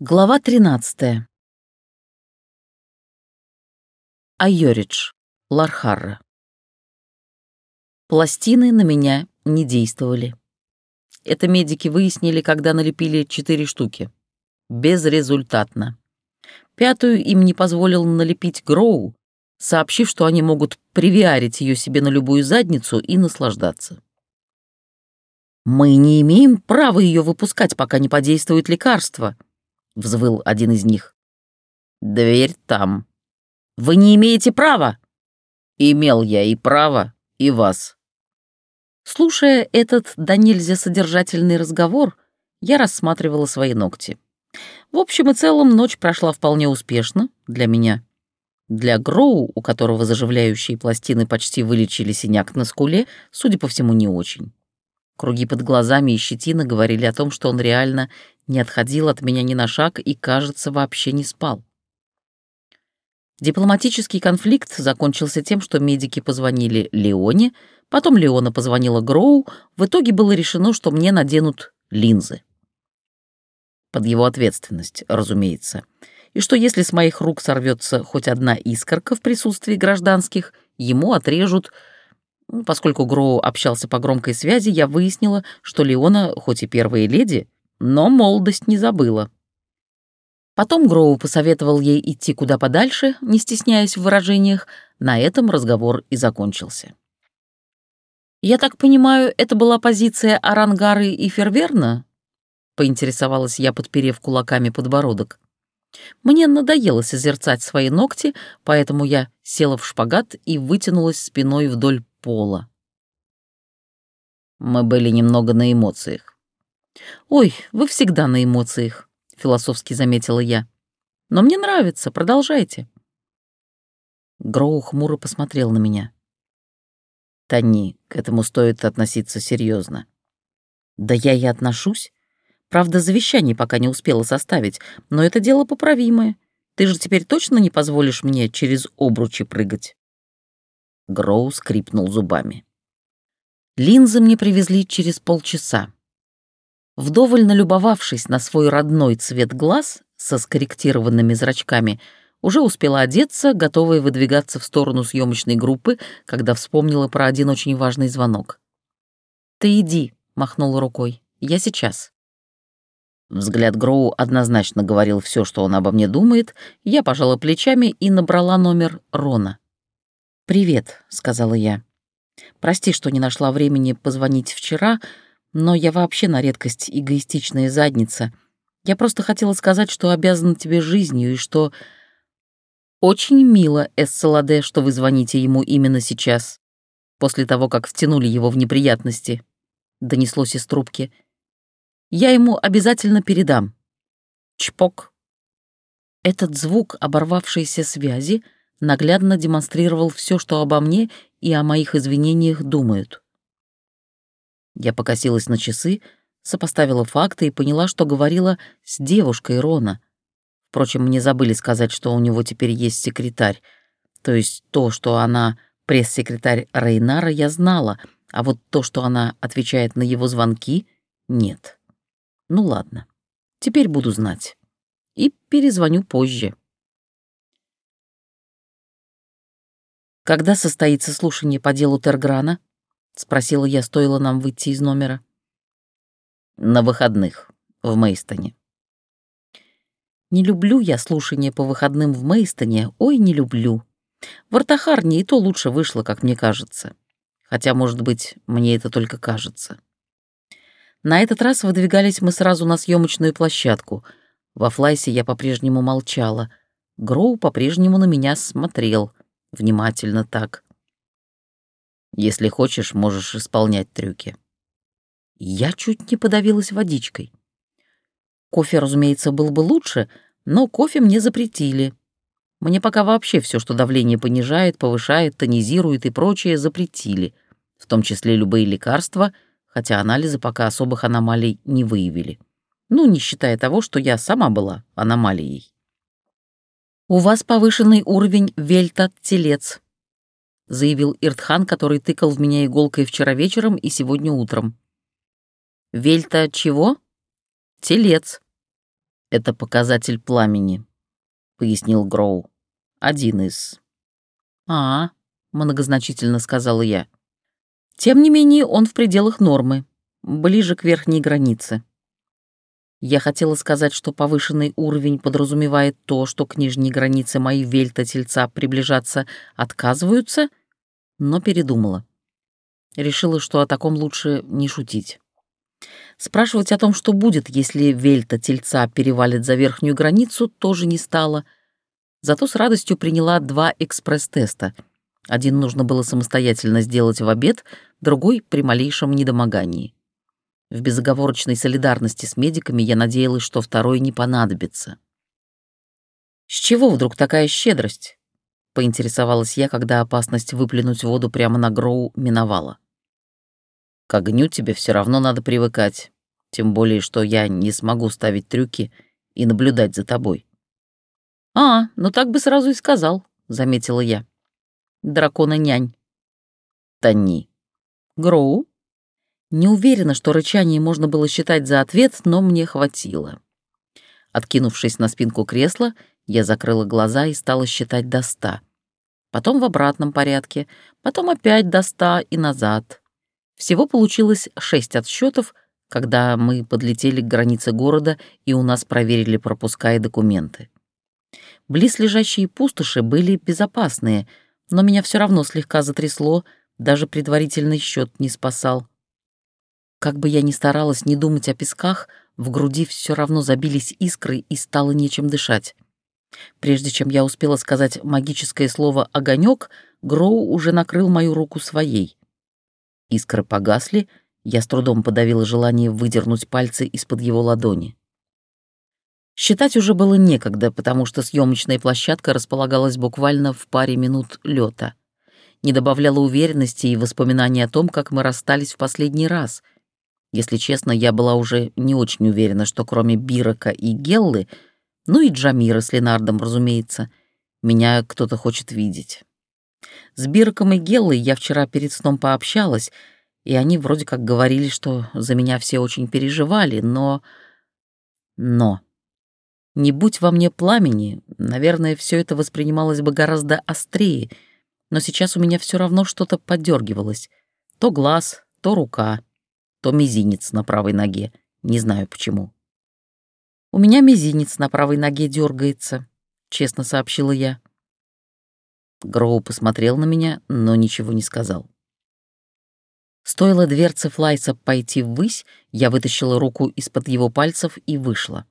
Глава 13. Айоридж, Лархарра. Пластины на меня не действовали. Это медики выяснили, когда налепили четыре штуки. Безрезультатно. Пятую им не позволил налепить Гроу, сообщив, что они могут привиарить ее себе на любую задницу и наслаждаться. «Мы не имеем права ее выпускать, пока не подействует лекарство», — взвыл один из них. «Дверь там». «Вы не имеете права!» «Имел я и право, и вас». Слушая этот до нельзя содержательный разговор, я рассматривала свои ногти. В общем и целом, ночь прошла вполне успешно для меня. Для Гроу, у которого заживляющие пластины почти вылечили синяк на скуле, судя по всему, не очень. Круги под глазами и щетина говорили о том, что он реально не отходил от меня ни на шаг и, кажется, вообще не спал. Дипломатический конфликт закончился тем, что медики позвонили Леоне, потом Леона позвонила Гроу, в итоге было решено, что мне наденут линзы. Под его ответственность, разумеется. И что если с моих рук сорвется хоть одна искорка в присутствии гражданских, ему отрежут поскольку Гроу общался по громкой связи, я выяснила, что Леона, хоть и первая леди, но молодость не забыла. Потом Гроу посоветовал ей идти куда подальше, не стесняясь в выражениях. На этом разговор и закончился. «Я так понимаю, это была позиция Арангары и Ферверна?» — поинтересовалась я, подперев кулаками подбородок. Мне надоело созерцать свои ногти, поэтому я села в шпагат и вытянулась спиной вдоль пола. Мы были немного на эмоциях. «Ой, вы всегда на эмоциях», — философски заметила я. «Но мне нравится, продолжайте». Гроу хмуро посмотрел на меня. «Тони, к этому стоит относиться серьезно. «Да я и отношусь. Правда, завещание пока не успела составить, но это дело поправимое. Ты же теперь точно не позволишь мне через обручи прыгать?» Гроу скрипнул зубами. Линзы мне привезли через полчаса. Вдоволь налюбовавшись на свой родной цвет глаз со скорректированными зрачками, уже успела одеться, готовая выдвигаться в сторону съемочной группы, когда вспомнила про один очень важный звонок. «Ты иди», — махнула рукой, — «я сейчас». Взгляд Гроу однозначно говорил все, что он обо мне думает, я пожала плечами и набрала номер Рона. «Привет», — сказала я. «Прости, что не нашла времени позвонить вчера, но я вообще на редкость эгоистичная задница. Я просто хотела сказать, что обязана тебе жизнью и что...» «Очень мило, Эссаладе, что вы звоните ему именно сейчас, после того, как втянули его в неприятности», — донеслось из трубки. «Я ему обязательно передам». Чпок. Этот звук оборвавшейся связи — наглядно демонстрировал все, что обо мне и о моих извинениях думают. Я покосилась на часы, сопоставила факты и поняла, что говорила с девушкой Рона. Впрочем, мне забыли сказать, что у него теперь есть секретарь. То есть то, что она пресс-секретарь Рейнара, я знала, а вот то, что она отвечает на его звонки, нет. Ну ладно, теперь буду знать. И перезвоню позже. «Когда состоится слушание по делу Терграна?» — спросила я, стоило нам выйти из номера. «На выходных, в Мейстоне». «Не люблю я слушание по выходным в Мейстоне, ой, не люблю. В Артахарне и то лучше вышло, как мне кажется. Хотя, может быть, мне это только кажется». На этот раз выдвигались мы сразу на съемочную площадку. Во флайсе я по-прежнему молчала. Гроу по-прежнему на меня смотрел — Внимательно так. Если хочешь, можешь исполнять трюки. Я чуть не подавилась водичкой. Кофе, разумеется, был бы лучше, но кофе мне запретили. Мне пока вообще все, что давление понижает, повышает, тонизирует и прочее, запретили, в том числе любые лекарства, хотя анализы пока особых аномалий не выявили. Ну, не считая того, что я сама была аномалией. «У вас повышенный уровень вельта-телец», — заявил Иртхан, который тыкал в меня иголкой вчера вечером и сегодня утром. «Вельта чего?» «Телец». Это показатель пламени, пояснил Гроу. Один из. А, многозначительно сказала я. Тем не менее, он в пределах нормы, ближе к верхней границе. Я хотела сказать, что повышенный уровень подразумевает то, что к нижней границе мои вельта-тельца приближаться отказываются, но передумала. Решила, что о таком лучше не шутить. Спрашивать о том, что будет, если вельта-тельца перевалит за верхнюю границу, тоже не стала. Зато с радостью приняла два экспресс-теста. Один нужно было самостоятельно сделать в обед, другой — при малейшем недомогании. В безоговорочной солидарности с медиками я надеялась, что второй не понадобится. «С чего вдруг такая щедрость?» — поинтересовалась я, когда опасность выплюнуть воду прямо на Гроу миновала. «К огню тебе все равно надо привыкать, тем более, что я не смогу ставить трюки и наблюдать за тобой». «А, ну так бы сразу и сказал», — заметила я. «Дракона-нянь». «Тони». «Гроу?» Не уверена, что рычание можно было считать за ответ, но мне хватило. Откинувшись на спинку кресла, я закрыла глаза и стала считать до ста. Потом в обратном порядке, потом опять до ста и назад. Всего получилось шесть отсчетов, когда мы подлетели к границе города и у нас проверили пропуска и документы. Близлежащие пустоши были безопасные, но меня все равно слегка затрясло, даже предварительный счет не спасал. Как бы я ни старалась не думать о песках, в груди все равно забились искры и стало нечем дышать. Прежде чем я успела сказать магическое слово «огонек», Гроу уже накрыл мою руку своей. Искры погасли, я с трудом подавила желание выдернуть пальцы из-под его ладони. Считать уже было некогда, потому что съемочная площадка располагалась буквально в паре минут лета. Не добавляла уверенности и воспоминаний о том, как мы расстались в последний раз — если честно, я была уже не очень уверена, что кроме Бирака и Геллы, ну и Джамира с Ленардом, разумеется, меня кто-то хочет видеть. С Бираком и Геллой я вчера перед сном пообщалась, и они вроде как говорили, что за меня все очень переживали, но... Но... Не будь во мне пламени, наверное, все это воспринималось бы гораздо острее, но сейчас у меня все равно что-то подергивалось. То глаз, то рука то мизинец на правой ноге. Не знаю почему. «У меня мизинец на правой ноге дергается», — честно сообщила я. Гроу посмотрел на меня, но ничего не сказал. Стоило дверце Флайса пойти ввысь, я вытащила руку из-под его пальцев и вышла.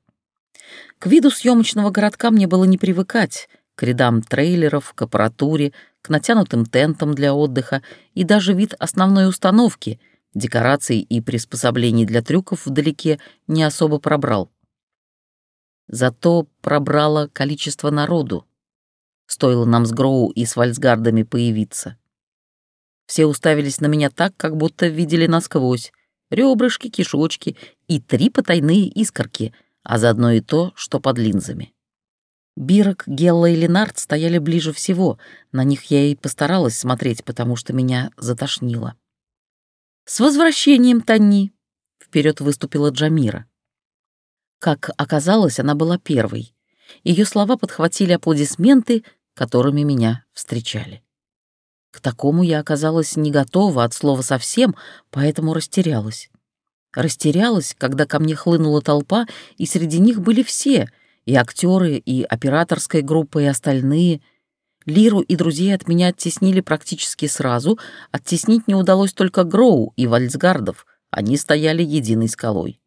К виду съемочного городка мне было не привыкать, к рядам трейлеров, к аппаратуре, к натянутым тентам для отдыха и даже вид основной установки — Декораций и приспособлений для трюков вдалеке не особо пробрал. Зато пробрало количество народу. Стоило нам с Гроу и с Вальсгардами появиться. Все уставились на меня так, как будто видели насквозь. Ребрышки, кишочки и три потайные искорки, а заодно и то, что под линзами. Бирок, Гелла и Ленард стояли ближе всего. На них я и постаралась смотреть, потому что меня затошнило. «С возвращением, Танни!» — вперед выступила Джамира. Как оказалось, она была первой. Ее слова подхватили аплодисменты, которыми меня встречали. К такому я оказалась не готова от слова совсем, поэтому растерялась. Растерялась, когда ко мне хлынула толпа, и среди них были все — и актеры, и операторская группа, и остальные — Лиру и друзей от меня оттеснили практически сразу, оттеснить не удалось только Гроу и Вальцгардов, они стояли единой скалой.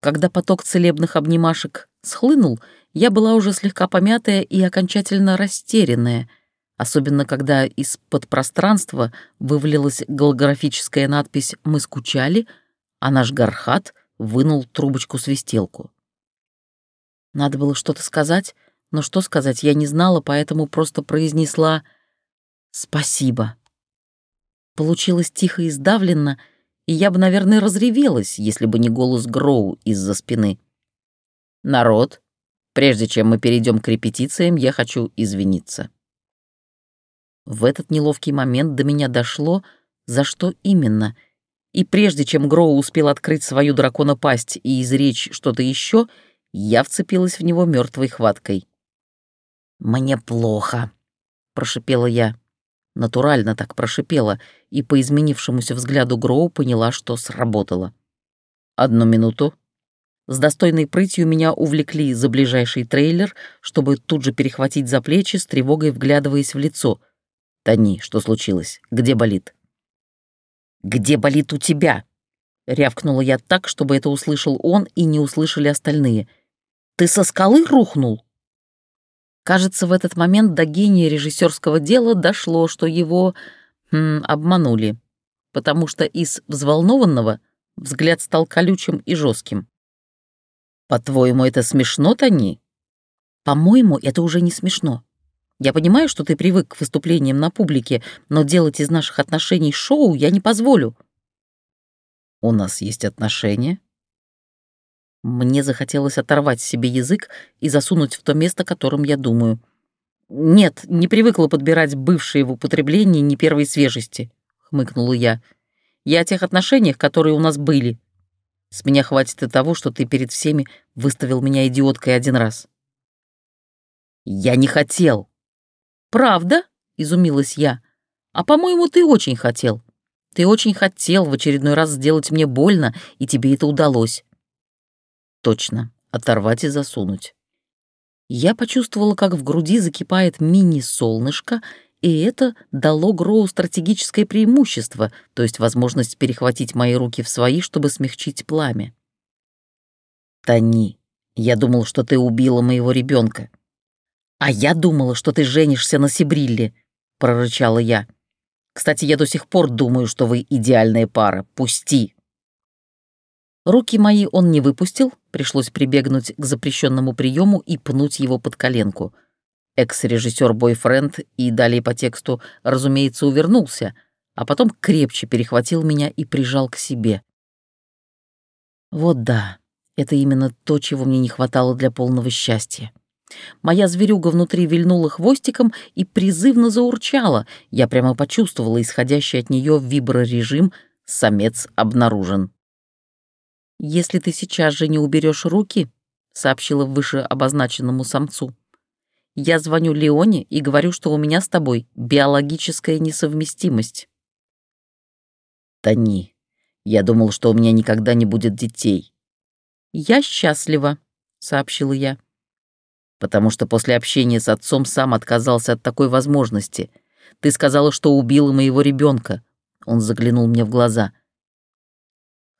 Когда поток целебных обнимашек схлынул, я была уже слегка помятая и окончательно растерянная, особенно когда из-под пространства вывалилась голографическая надпись «Мы скучали», а наш Гархат вынул трубочку-свистелку. Надо было что-то сказать, но что сказать я не знала, поэтому просто произнесла «спасибо». Получилось тихо и сдавленно, и я бы, наверное, разревелась, если бы не голос Гроу из-за спины. «Народ, прежде чем мы перейдем к репетициям, я хочу извиниться». В этот неловкий момент до меня дошло, за что именно, и прежде чем Гроу успел открыть свою драконопасть и изречь что-то еще, Я вцепилась в него мертвой хваткой. «Мне плохо», — прошипела я. Натурально так прошипела, и по изменившемуся взгляду Гроу поняла, что сработало. «Одну минуту». С достойной прытью меня увлекли за ближайший трейлер, чтобы тут же перехватить за плечи, с тревогой вглядываясь в лицо. «Тони, что случилось? Где болит?» «Где болит у тебя?» Рявкнула я так, чтобы это услышал он и не услышали остальные. «Ты со скалы рухнул?» Кажется, в этот момент до гения режиссерского дела дошло, что его м, обманули, потому что из взволнованного взгляд стал колючим и жестким. «По-твоему, это смешно, Тони?» «По-моему, это уже не смешно. Я понимаю, что ты привык к выступлениям на публике, но делать из наших отношений шоу я не позволю. У нас есть отношения?» Мне захотелось оторвать себе язык и засунуть в то место, которым я думаю. «Нет, не привыкла подбирать бывшие в употреблении не первой свежести», — хмыкнула я. «Я о тех отношениях, которые у нас были. С меня хватит и того, что ты перед всеми выставил меня идиоткой один раз». «Я не хотел». «Правда?» — изумилась я. «А, по-моему, ты очень хотел. Ты очень хотел в очередной раз сделать мне больно, и тебе это удалось. Точно, оторвать и засунуть. Я почувствовала, как в груди закипает мини-солнышко, и это дало Гроу стратегическое преимущество, то есть возможность перехватить мои руки в свои, чтобы смягчить пламя. «Тони, я думал, что ты убила моего ребенка. «А я думала, что ты женишься на Сибрилле», — прорычала я. Кстати, я до сих пор думаю, что вы идеальная пара. Пусти!» Руки мои он не выпустил, пришлось прибегнуть к запрещенному приему и пнуть его под коленку. Экс-режиссер-бойфренд и далее по тексту, разумеется, увернулся, а потом крепче перехватил меня и прижал к себе. Вот да, это именно то, чего мне не хватало для полного счастья. Моя зверюга внутри вильнула хвостиком и призывно заурчала. Я прямо почувствовала исходящий от нее виброрежим «Самец обнаружен». «Если ты сейчас же не уберешь руки», — сообщила выше обозначенному самцу, «я звоню Леоне и говорю, что у меня с тобой биологическая несовместимость». «Тони, я думал, что у меня никогда не будет детей». «Я счастлива», — сообщила я потому что после общения с отцом сам отказался от такой возможности. Ты сказала, что убила моего ребенка. Он заглянул мне в глаза.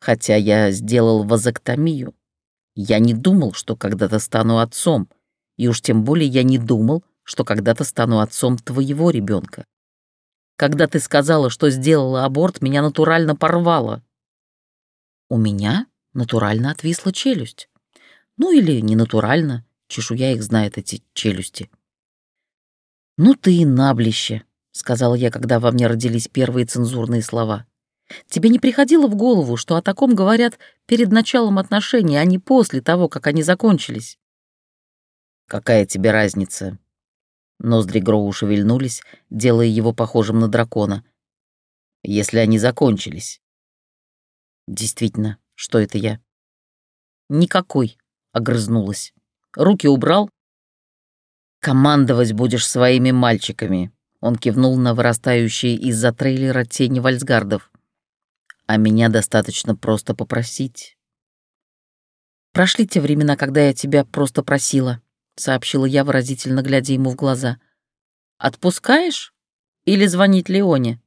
Хотя я сделал вазоктомию. Я не думал, что когда-то стану отцом, и уж тем более я не думал, что когда-то стану отцом твоего ребенка. Когда ты сказала, что сделала аборт, меня натурально порвало. У меня натурально отвисла челюсть. Ну или не натурально, Чешуя их знает, эти челюсти. «Ну ты и наблище», — сказала я, когда во мне родились первые цензурные слова. «Тебе не приходило в голову, что о таком говорят перед началом отношений, а не после того, как они закончились?» «Какая тебе разница?» Ноздри Гроу шевельнулись, делая его похожим на дракона. «Если они закончились». «Действительно, что это я?» «Никакой», — огрызнулась. Руки убрал. «Командовать будешь своими мальчиками», — он кивнул на вырастающие из-за трейлера тени вальсгардов. «А меня достаточно просто попросить». «Прошли те времена, когда я тебя просто просила», — сообщила я, выразительно глядя ему в глаза. «Отпускаешь? Или звонить Леоне?»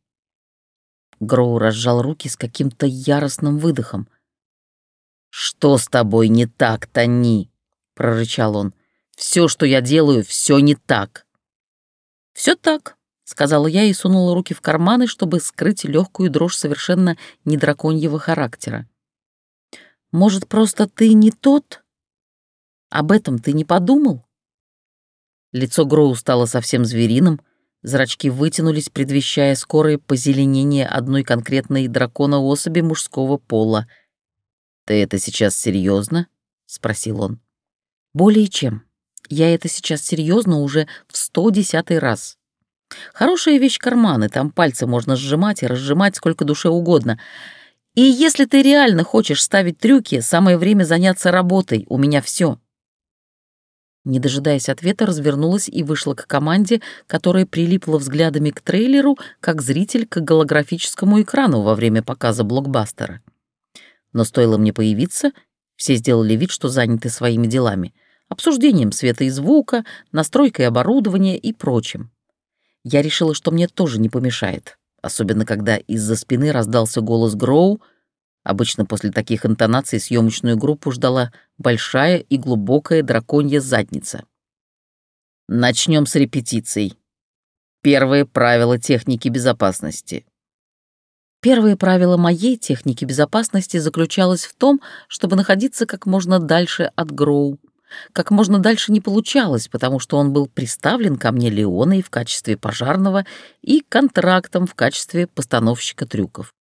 Гроу разжал руки с каким-то яростным выдохом. «Что с тобой не так, Тони?» — прорычал он. «Все, что я делаю, все не так». «Все так», — сказала я и сунула руки в карманы, чтобы скрыть легкую дрожь совершенно не драконьего характера. «Может, просто ты не тот? Об этом ты не подумал?» Лицо Гроу стало совсем звериным, зрачки вытянулись, предвещая скорое позеленение одной конкретной дракона особи мужского пола. «Ты это сейчас серьезно? спросил он. Более чем. Я это сейчас серьезно уже в сто десятый раз. Хорошая вещь карманы, там пальцы можно сжимать и разжимать сколько душе угодно. И если ты реально хочешь ставить трюки, самое время заняться работой, у меня все. Не дожидаясь ответа, развернулась и вышла к команде, которая прилипла взглядами к трейлеру, как зритель к голографическому экрану во время показа блокбастера. Но стоило мне появиться, все сделали вид, что заняты своими делами — обсуждением света и звука, настройкой оборудования и прочим. Я решила, что мне тоже не помешает, особенно когда из-за спины раздался голос Гроу. Обычно после таких интонаций съемочную группу ждала большая и глубокая драконья задница. Начнем с репетиций. Первые правила техники безопасности. Первое правило моей техники безопасности заключалось в том, чтобы находиться как можно дальше от Гроу. Как можно дальше не получалось, потому что он был приставлен ко мне Леоной в качестве пожарного и контрактом в качестве постановщика трюков.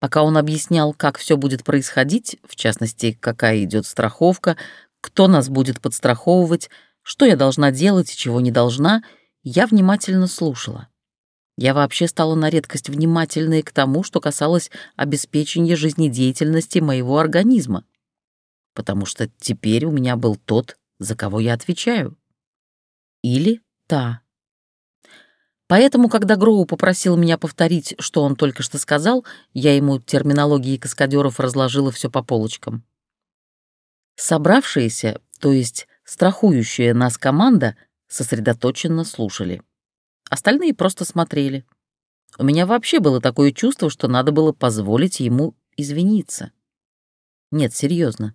Пока он объяснял, как все будет происходить, в частности, какая идет страховка, кто нас будет подстраховывать, что я должна делать и чего не должна, я внимательно слушала. Я вообще стала на редкость внимательной к тому, что касалось обеспечения жизнедеятельности моего организма потому что теперь у меня был тот, за кого я отвечаю. Или та. Поэтому, когда Гроу попросил меня повторить, что он только что сказал, я ему терминологии каскадеров разложила все по полочкам. Собравшиеся, то есть страхующая нас команда, сосредоточенно слушали. Остальные просто смотрели. У меня вообще было такое чувство, что надо было позволить ему извиниться. Нет, серьезно.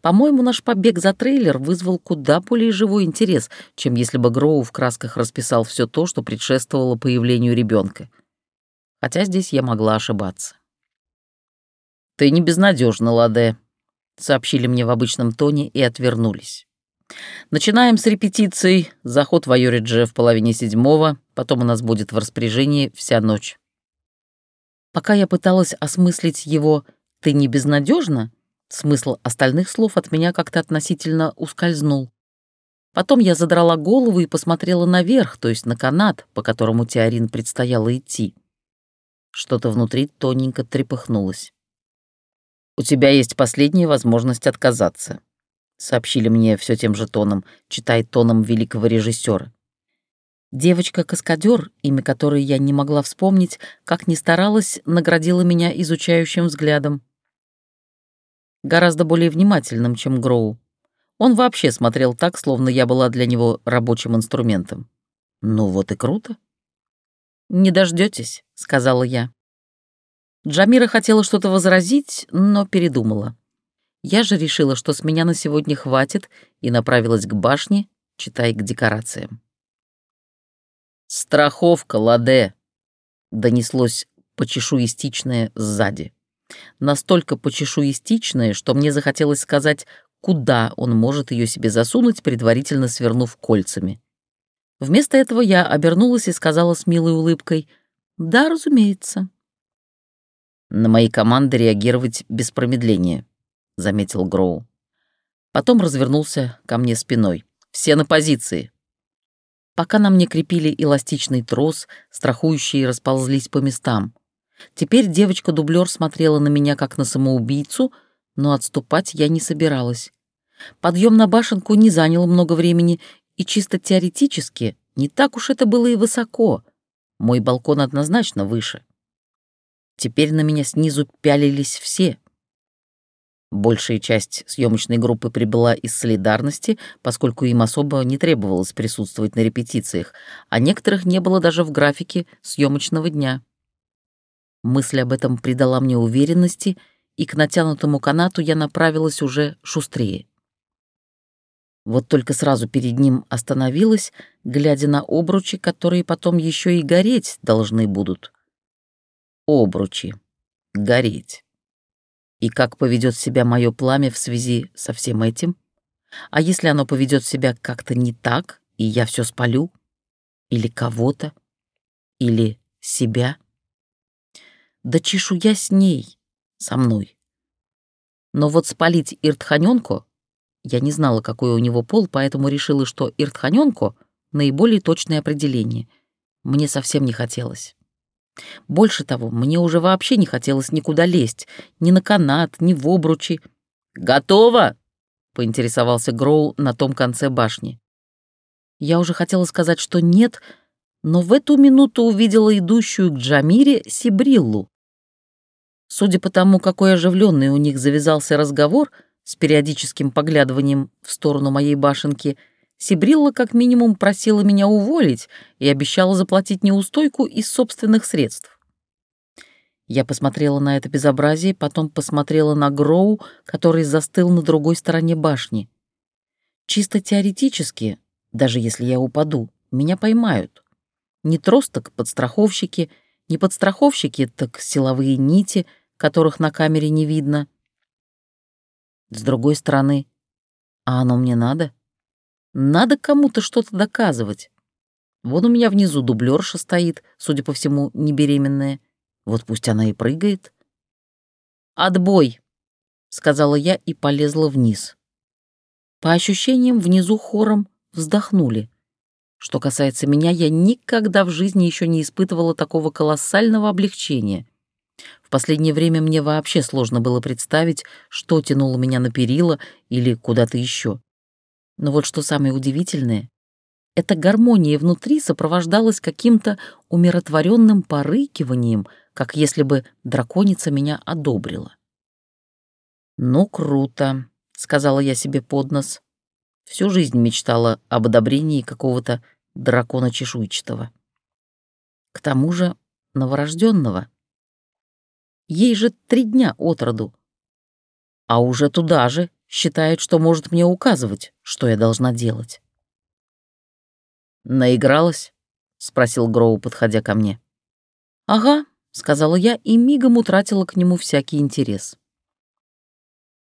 По-моему, наш побег за трейлер вызвал куда более живой интерес, чем если бы Гроу в красках расписал все то, что предшествовало появлению ребенка. Хотя здесь я могла ошибаться. «Ты не безнадежна, Ладе», — сообщили мне в обычном тоне и отвернулись. «Начинаем с репетиций. Заход в Айоридже в половине седьмого, потом у нас будет в распоряжении вся ночь». Пока я пыталась осмыслить его «ты не безнадежна», Смысл остальных слов от меня как-то относительно ускользнул. Потом я задрала голову и посмотрела наверх, то есть на канат, по которому Теорин предстояло идти. Что-то внутри тоненько трепыхнулось. «У тебя есть последняя возможность отказаться», — сообщили мне все тем же тоном, читай тоном великого режиссера. Девочка-каскадер, имя которой я не могла вспомнить, как ни старалась, наградила меня изучающим взглядом гораздо более внимательным, чем Гроу. Он вообще смотрел так, словно я была для него рабочим инструментом. Ну вот и круто. «Не дождетесь, сказала я. Джамира хотела что-то возразить, но передумала. Я же решила, что с меня на сегодня хватит, и направилась к башне, читай к декорациям. «Страховка, Ладе!» — донеслось почешуистичное сзади настолько почешуистичное, что мне захотелось сказать, куда он может ее себе засунуть, предварительно свернув кольцами. Вместо этого я обернулась и сказала с милой улыбкой «Да, разумеется». «На мои команды реагировать без промедления», — заметил Гроу. Потом развернулся ко мне спиной. «Все на позиции». Пока на мне крепили эластичный трос, страхующие расползлись по местам. Теперь девочка-дублер смотрела на меня как на самоубийцу, но отступать я не собиралась. Подъем на башенку не занял много времени, и чисто теоретически не так уж это было и высоко. Мой балкон однозначно выше. Теперь на меня снизу пялились все. Большая часть съемочной группы прибыла из солидарности, поскольку им особо не требовалось присутствовать на репетициях, а некоторых не было даже в графике съемочного дня. Мысль об этом придала мне уверенности, и к натянутому канату я направилась уже шустрее. Вот только сразу перед ним остановилась, глядя на обручи, которые потом еще и гореть должны будут. Обручи. Гореть. И как поведет себя мое пламя в связи со всем этим? А если оно поведет себя как-то не так, и я все спалю? Или кого-то? Или себя? Да чешуя с ней, со мной. Но вот спалить Иртханёнко, я не знала, какой у него пол, поэтому решила, что Иртханёнко — наиболее точное определение. Мне совсем не хотелось. Больше того, мне уже вообще не хотелось никуда лезть, ни на канат, ни в обручи. «Готово!» — поинтересовался Гроу на том конце башни. Я уже хотела сказать, что нет, но в эту минуту увидела идущую к Джамире Сибриллу. Судя по тому, какой оживленный у них завязался разговор с периодическим поглядыванием в сторону моей башенки, Сибрилла как минимум просила меня уволить и обещала заплатить неустойку из собственных средств. Я посмотрела на это безобразие, потом посмотрела на Гроу, который застыл на другой стороне башни. Чисто теоретически, даже если я упаду, меня поймают. Не трос, так подстраховщики, не подстраховщики, так силовые нити, которых на камере не видно. С другой стороны, а оно мне надо? Надо кому-то что-то доказывать. Вон у меня внизу дублерша стоит, судя по всему, не беременная. Вот пусть она и прыгает. «Отбой!» — сказала я и полезла вниз. По ощущениям, внизу хором вздохнули. Что касается меня, я никогда в жизни еще не испытывала такого колоссального облегчения. Последнее время мне вообще сложно было представить, что тянуло меня на перила или куда-то еще. Но вот что самое удивительное, эта гармония внутри сопровождалась каким-то умиротворенным порыкиванием, как если бы драконица меня одобрила. «Ну, круто», — сказала я себе под нос. Всю жизнь мечтала об одобрении какого-то дракона чешуйчатого. К тому же новорожденного. Ей же три дня от роду. А уже туда же считает, что может мне указывать, что я должна делать. «Наигралась?» — спросил Гроу, подходя ко мне. «Ага», — сказала я и мигом утратила к нему всякий интерес.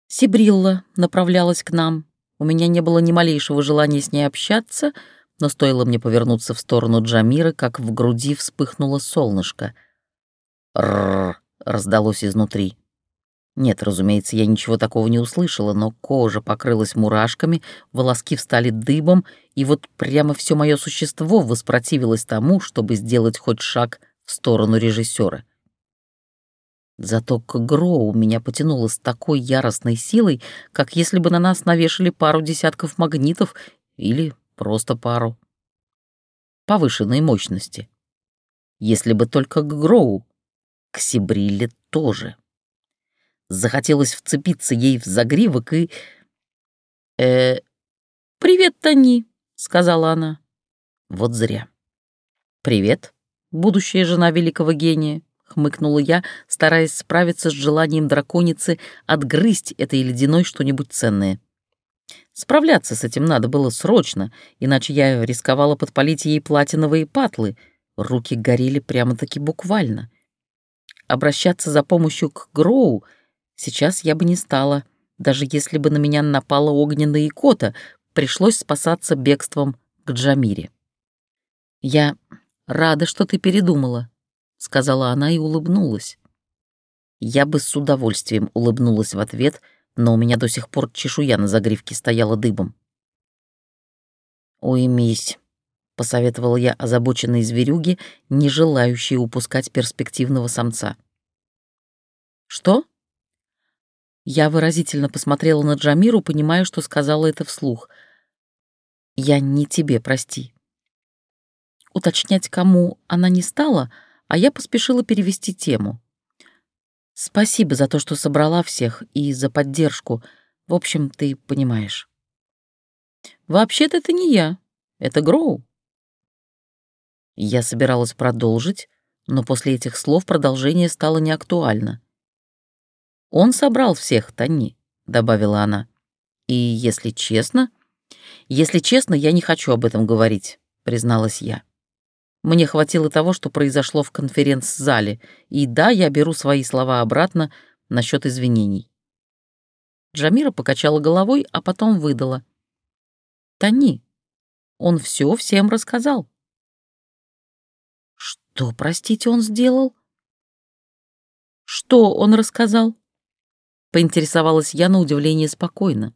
Сибрилла направлялась к нам. У меня не было ни малейшего желания с ней общаться, но стоило мне повернуться в сторону Джамира, как в груди вспыхнуло солнышко. «Рррр!» — раздалось изнутри. Нет, разумеется, я ничего такого не услышала, но кожа покрылась мурашками, волоски встали дыбом, и вот прямо все мое существо воспротивилось тому, чтобы сделать хоть шаг в сторону режиссера. Зато к Гроу меня потянуло с такой яростной силой, как если бы на нас навешали пару десятков магнитов или просто пару. Повышенной мощности. Если бы только к Гроу, к Сибрилле тоже. Захотелось вцепиться ей в загривок и... э «Привет, Тони», — сказала она. Вот зря. «Привет, будущая жена великого гения», — хмыкнула я, стараясь справиться с желанием драконицы отгрызть этой ледяной что-нибудь ценное. Справляться с этим надо было срочно, иначе я рисковала подпалить ей платиновые патлы. Руки горели прямо-таки буквально. Обращаться за помощью к Гроу — Сейчас я бы не стала, даже если бы на меня напала огненная икота, пришлось спасаться бегством к Джамире. «Я рада, что ты передумала», — сказала она и улыбнулась. Я бы с удовольствием улыбнулась в ответ, но у меня до сих пор чешуя на загривке стояла дыбом. «Уймись», — посоветовала я озабоченной зверюге, не желающей упускать перспективного самца. «Что?» Я выразительно посмотрела на Джамиру, понимая, что сказала это вслух. «Я не тебе, прости». Уточнять, кому она не стала, а я поспешила перевести тему. «Спасибо за то, что собрала всех, и за поддержку. В общем, ты понимаешь». «Вообще-то это не я. Это Гроу». Я собиралась продолжить, но после этих слов продолжение стало неактуально. Он собрал всех, Тони», — добавила она. «И если честно...» «Если честно, я не хочу об этом говорить», — призналась я. Мне хватило того, что произошло в конференц-зале, и да, я беру свои слова обратно насчет извинений. Джамира покачала головой, а потом выдала. «Тони, он все всем рассказал». «Что, простите, он сделал?» «Что он рассказал?» поинтересовалась я на удивление спокойно.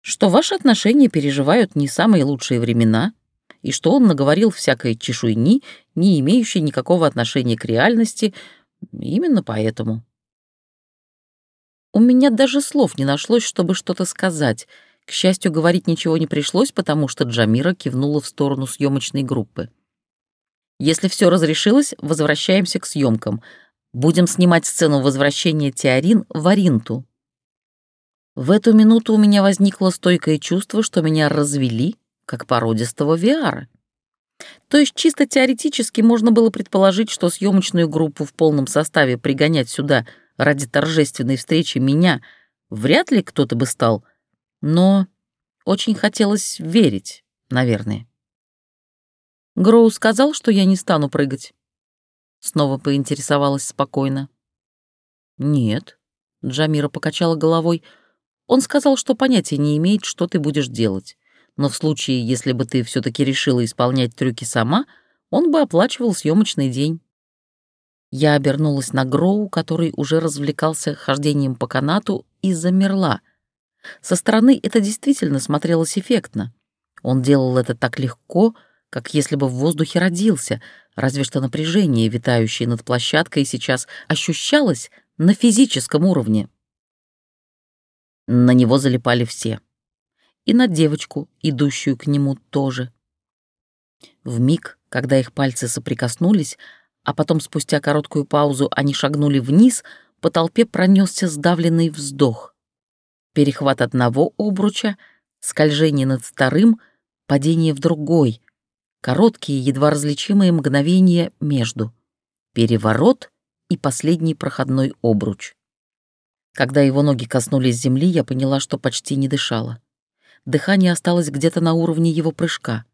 Что ваши отношения переживают не самые лучшие времена, и что он наговорил всякой чешуйни, не имеющей никакого отношения к реальности, именно поэтому. У меня даже слов не нашлось, чтобы что-то сказать. К счастью, говорить ничего не пришлось, потому что Джамира кивнула в сторону съемочной группы. Если все разрешилось, возвращаемся к съемкам. Будем снимать сцену возвращения Теорин в Аринту. В эту минуту у меня возникло стойкое чувство, что меня развели, как породистого Виара. То есть чисто теоретически можно было предположить, что съемочную группу в полном составе пригонять сюда ради торжественной встречи меня вряд ли кто-то бы стал, но очень хотелось верить, наверное. Гроу сказал, что я не стану прыгать. Снова поинтересовалась спокойно. «Нет», — Джамира покачала головой, — он сказал, что понятия не имеет, что ты будешь делать. Но в случае, если бы ты все таки решила исполнять трюки сама, он бы оплачивал съемочный день. Я обернулась на Гроу, который уже развлекался хождением по канату, и замерла. Со стороны это действительно смотрелось эффектно. Он делал это так легко, как если бы в воздухе родился, разве что напряжение, витающее над площадкой, сейчас ощущалось на физическом уровне. На него залипали все. И на девочку, идущую к нему, тоже. В миг, когда их пальцы соприкоснулись, а потом спустя короткую паузу они шагнули вниз, по толпе пронесся сдавленный вздох. Перехват одного обруча, скольжение над вторым, падение в другой, короткие, едва различимые мгновения между, переворот и последний проходной обруч. Когда его ноги коснулись земли, я поняла, что почти не дышала. Дыхание осталось где-то на уровне его прыжка.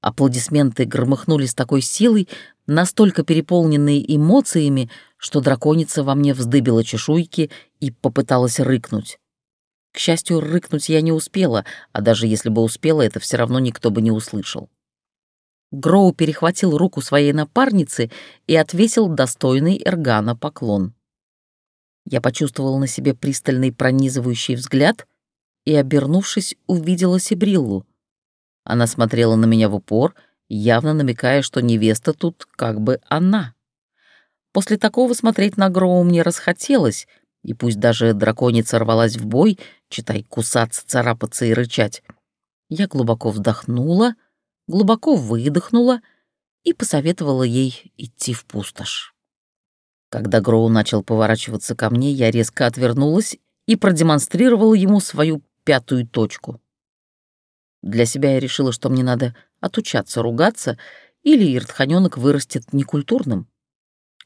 Аплодисменты громыхнули с такой силой, настолько переполненные эмоциями, что драконица во мне вздыбила чешуйки и попыталась рыкнуть. К счастью, рыкнуть я не успела, а даже если бы успела, это все равно никто бы не услышал. Гроу перехватил руку своей напарницы и отвесил достойный Эргана поклон. Я почувствовал на себе пристальный пронизывающий взгляд и, обернувшись, увидела Сибриллу. Она смотрела на меня в упор, явно намекая, что невеста тут как бы она. После такого смотреть на Гроу мне расхотелось, и пусть даже драконица рвалась в бой, читай, кусаться, царапаться и рычать, я глубоко вздохнула, глубоко выдохнула и посоветовала ей идти в пустошь. Когда Гроу начал поворачиваться ко мне, я резко отвернулась и продемонстрировала ему свою пятую точку. Для себя я решила, что мне надо отучаться ругаться, или иртханёнок вырастет некультурным.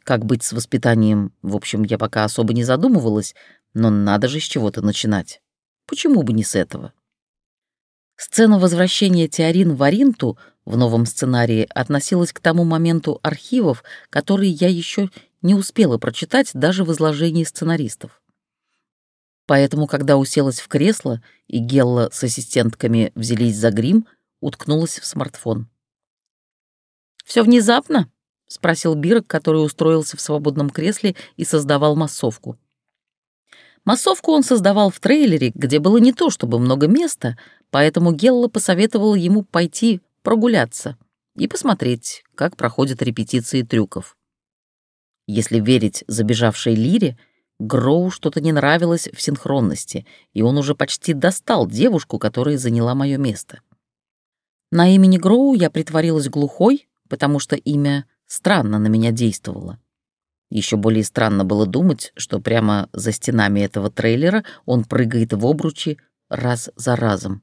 Как быть с воспитанием, в общем, я пока особо не задумывалась, но надо же с чего-то начинать. Почему бы не с этого? Сцена возвращения Теорин в Аринту в новом сценарии относилась к тому моменту архивов, который я еще не успела прочитать даже в изложении сценаристов. Поэтому, когда уселась в кресло и Гелла с ассистентками взялись за грим, уткнулась в смартфон. Все внезапно?» — спросил Бирок, который устроился в свободном кресле и создавал массовку. Массовку он создавал в трейлере, где было не то чтобы много места, поэтому Гелла посоветовала ему пойти прогуляться и посмотреть, как проходят репетиции трюков. Если верить забежавшей Лире, Гроу что-то не нравилось в синхронности, и он уже почти достал девушку, которая заняла мое место. На имени Гроу я притворилась глухой, потому что имя странно на меня действовало. Еще более странно было думать, что прямо за стенами этого трейлера он прыгает в обручи раз за разом.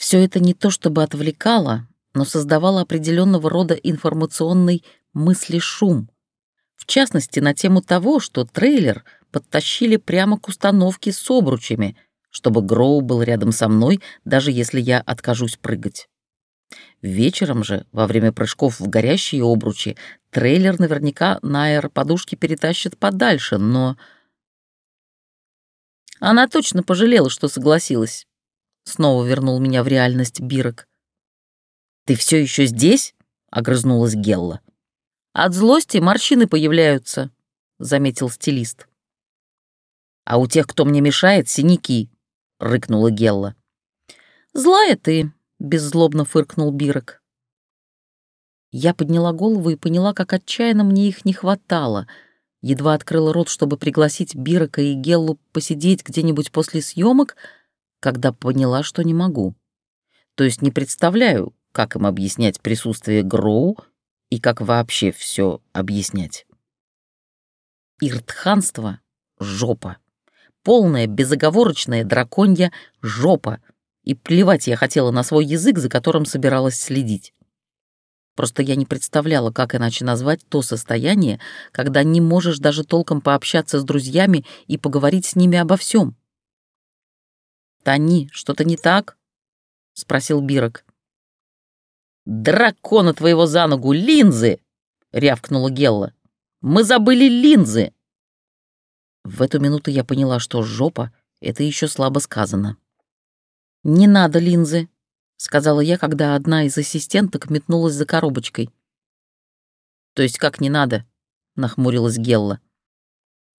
Все это не то чтобы отвлекало, но создавало определенного рода информационный мысли-шум, в частности, на тему того, что трейлер подтащили прямо к установке с обручами, чтобы Гроу был рядом со мной, даже если я откажусь прыгать. Вечером же, во время прыжков в горящие обручи, трейлер наверняка на аэроподушке перетащит подальше, но... Она точно пожалела, что согласилась. Снова вернул меня в реальность Бирок. «Ты все еще здесь?» — огрызнулась Гелла. От злости морщины появляются, заметил стилист. А у тех, кто мне мешает, синяки, рыкнула Гелла. Злая ты, беззлобно фыркнул Бирок. Я подняла голову и поняла, как отчаянно мне их не хватало. едва открыла рот, чтобы пригласить Бирака и Геллу посидеть где-нибудь после съемок, когда поняла, что не могу. То есть не представляю, как им объяснять присутствие Гроу и как вообще все объяснять. Иртханство — жопа. Полная, безоговорочная драконья жопа. И плевать я хотела на свой язык, за которым собиралась следить. Просто я не представляла, как иначе назвать то состояние, когда не можешь даже толком пообщаться с друзьями и поговорить с ними обо всем. «Тани, что-то не так?» — спросил Бирок. «Дракона твоего за ногу, линзы!» — рявкнула Гелла. «Мы забыли линзы!» В эту минуту я поняла, что жопа — это еще слабо сказано. «Не надо линзы», — сказала я, когда одна из ассистенток метнулась за коробочкой. «То есть как не надо?» — нахмурилась Гелла.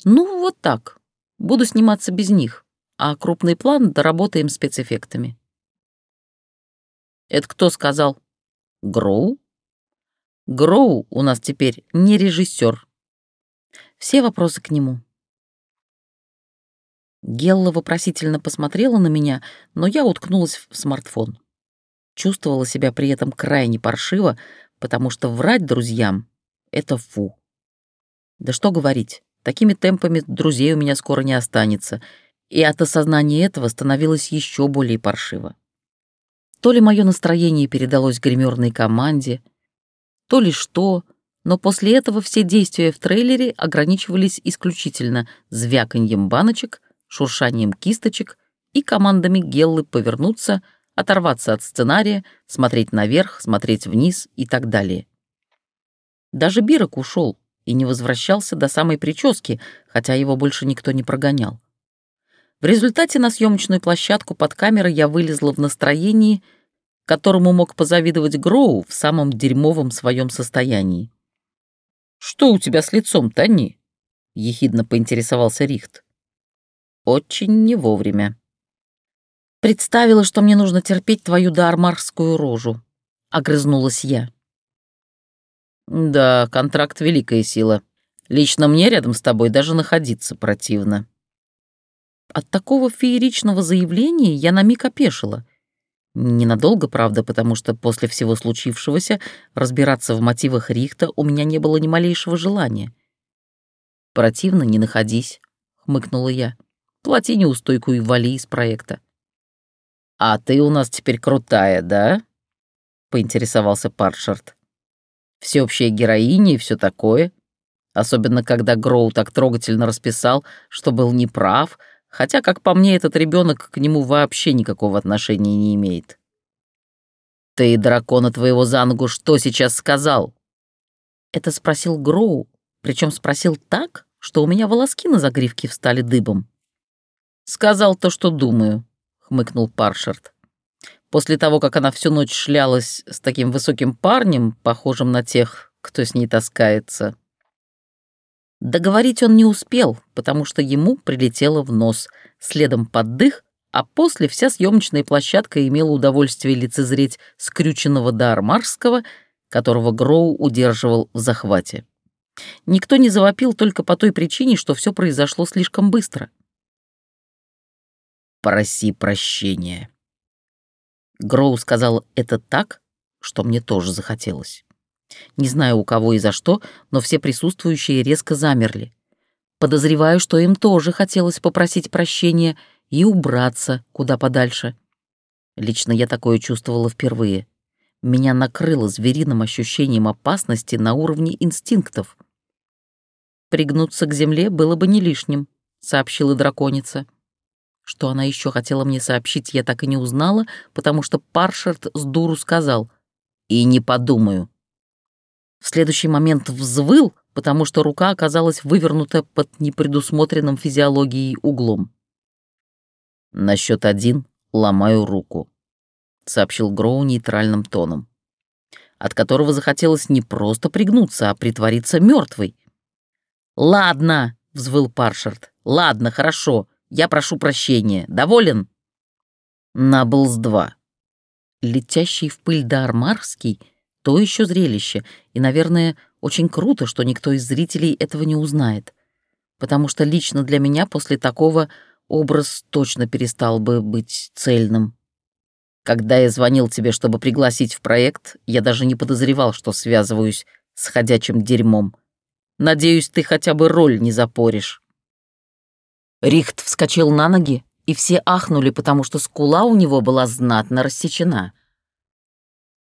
«Ну, вот так. Буду сниматься без них, а крупный план доработаем спецэффектами». «Это кто сказал?» Гроу? Гроу у нас теперь не режиссер. Все вопросы к нему. Гелла вопросительно посмотрела на меня, но я уткнулась в смартфон. Чувствовала себя при этом крайне паршиво, потому что врать друзьям — это фу. Да что говорить, такими темпами друзей у меня скоро не останется, и от осознания этого становилось еще более паршиво. То ли мое настроение передалось гримерной команде, то ли что, но после этого все действия в трейлере ограничивались исключительно звяканьем баночек, шуршанием кисточек и командами Геллы повернуться, оторваться от сценария, смотреть наверх, смотреть вниз и так далее. Даже Бирок ушел и не возвращался до самой прически, хотя его больше никто не прогонял. В результате на съемочную площадку под камерой я вылезла в настроении, которому мог позавидовать Гроу в самом дерьмовом своем состоянии. «Что у тебя с лицом, Тони?» — ехидно поинтересовался Рихт. «Очень не вовремя». «Представила, что мне нужно терпеть твою дармарскую рожу», — огрызнулась я. «Да, контракт — великая сила. Лично мне рядом с тобой даже находиться противно», от такого фееричного заявления я на миг опешила. Ненадолго, правда, потому что после всего случившегося разбираться в мотивах Рихта у меня не было ни малейшего желания. «Противно не находись», — хмыкнула я. «Плати неустойку и вали из проекта». «А ты у нас теперь крутая, да?» — поинтересовался Паршард. «Всеобщая героиня и все такое. Особенно, когда Гроу так трогательно расписал, что был неправ, Хотя, как по мне, этот ребенок к нему вообще никакого отношения не имеет. «Ты, дракона твоего за ногу, что сейчас сказал?» Это спросил Гроу, причем спросил так, что у меня волоски на загривке встали дыбом. «Сказал то, что думаю», — хмыкнул Паршард. После того, как она всю ночь шлялась с таким высоким парнем, похожим на тех, кто с ней таскается, Договорить он не успел, потому что ему прилетело в нос, следом под дых, а после вся съемочная площадка имела удовольствие лицезреть скрюченного Дармарского, которого Гроу удерживал в захвате. Никто не завопил только по той причине, что все произошло слишком быстро. «Проси прощения». Гроу сказал это так, что мне тоже захотелось. Не знаю, у кого и за что, но все присутствующие резко замерли. Подозреваю, что им тоже хотелось попросить прощения и убраться куда подальше. Лично я такое чувствовала впервые. Меня накрыло звериным ощущением опасности на уровне инстинктов. «Пригнуться к земле было бы не лишним», — сообщила драконица. Что она еще хотела мне сообщить, я так и не узнала, потому что Паршард с дуру сказал «И не подумаю». В следующий момент взвыл, потому что рука оказалась вывернута под непредусмотренным физиологией углом. «На счет один ломаю руку», — сообщил Гроу нейтральным тоном, от которого захотелось не просто пригнуться, а притвориться мертвой. «Ладно», — взвыл Паршард, — «ладно, хорошо, я прошу прощения. Доволен?» «Наблз-2». Летящий в пыль Дармарский — то еще зрелище, и, наверное, очень круто, что никто из зрителей этого не узнает, потому что лично для меня после такого образ точно перестал бы быть цельным. Когда я звонил тебе, чтобы пригласить в проект, я даже не подозревал, что связываюсь с ходячим дерьмом. Надеюсь, ты хотя бы роль не запоришь». Рихт вскочил на ноги, и все ахнули, потому что скула у него была знатно рассечена.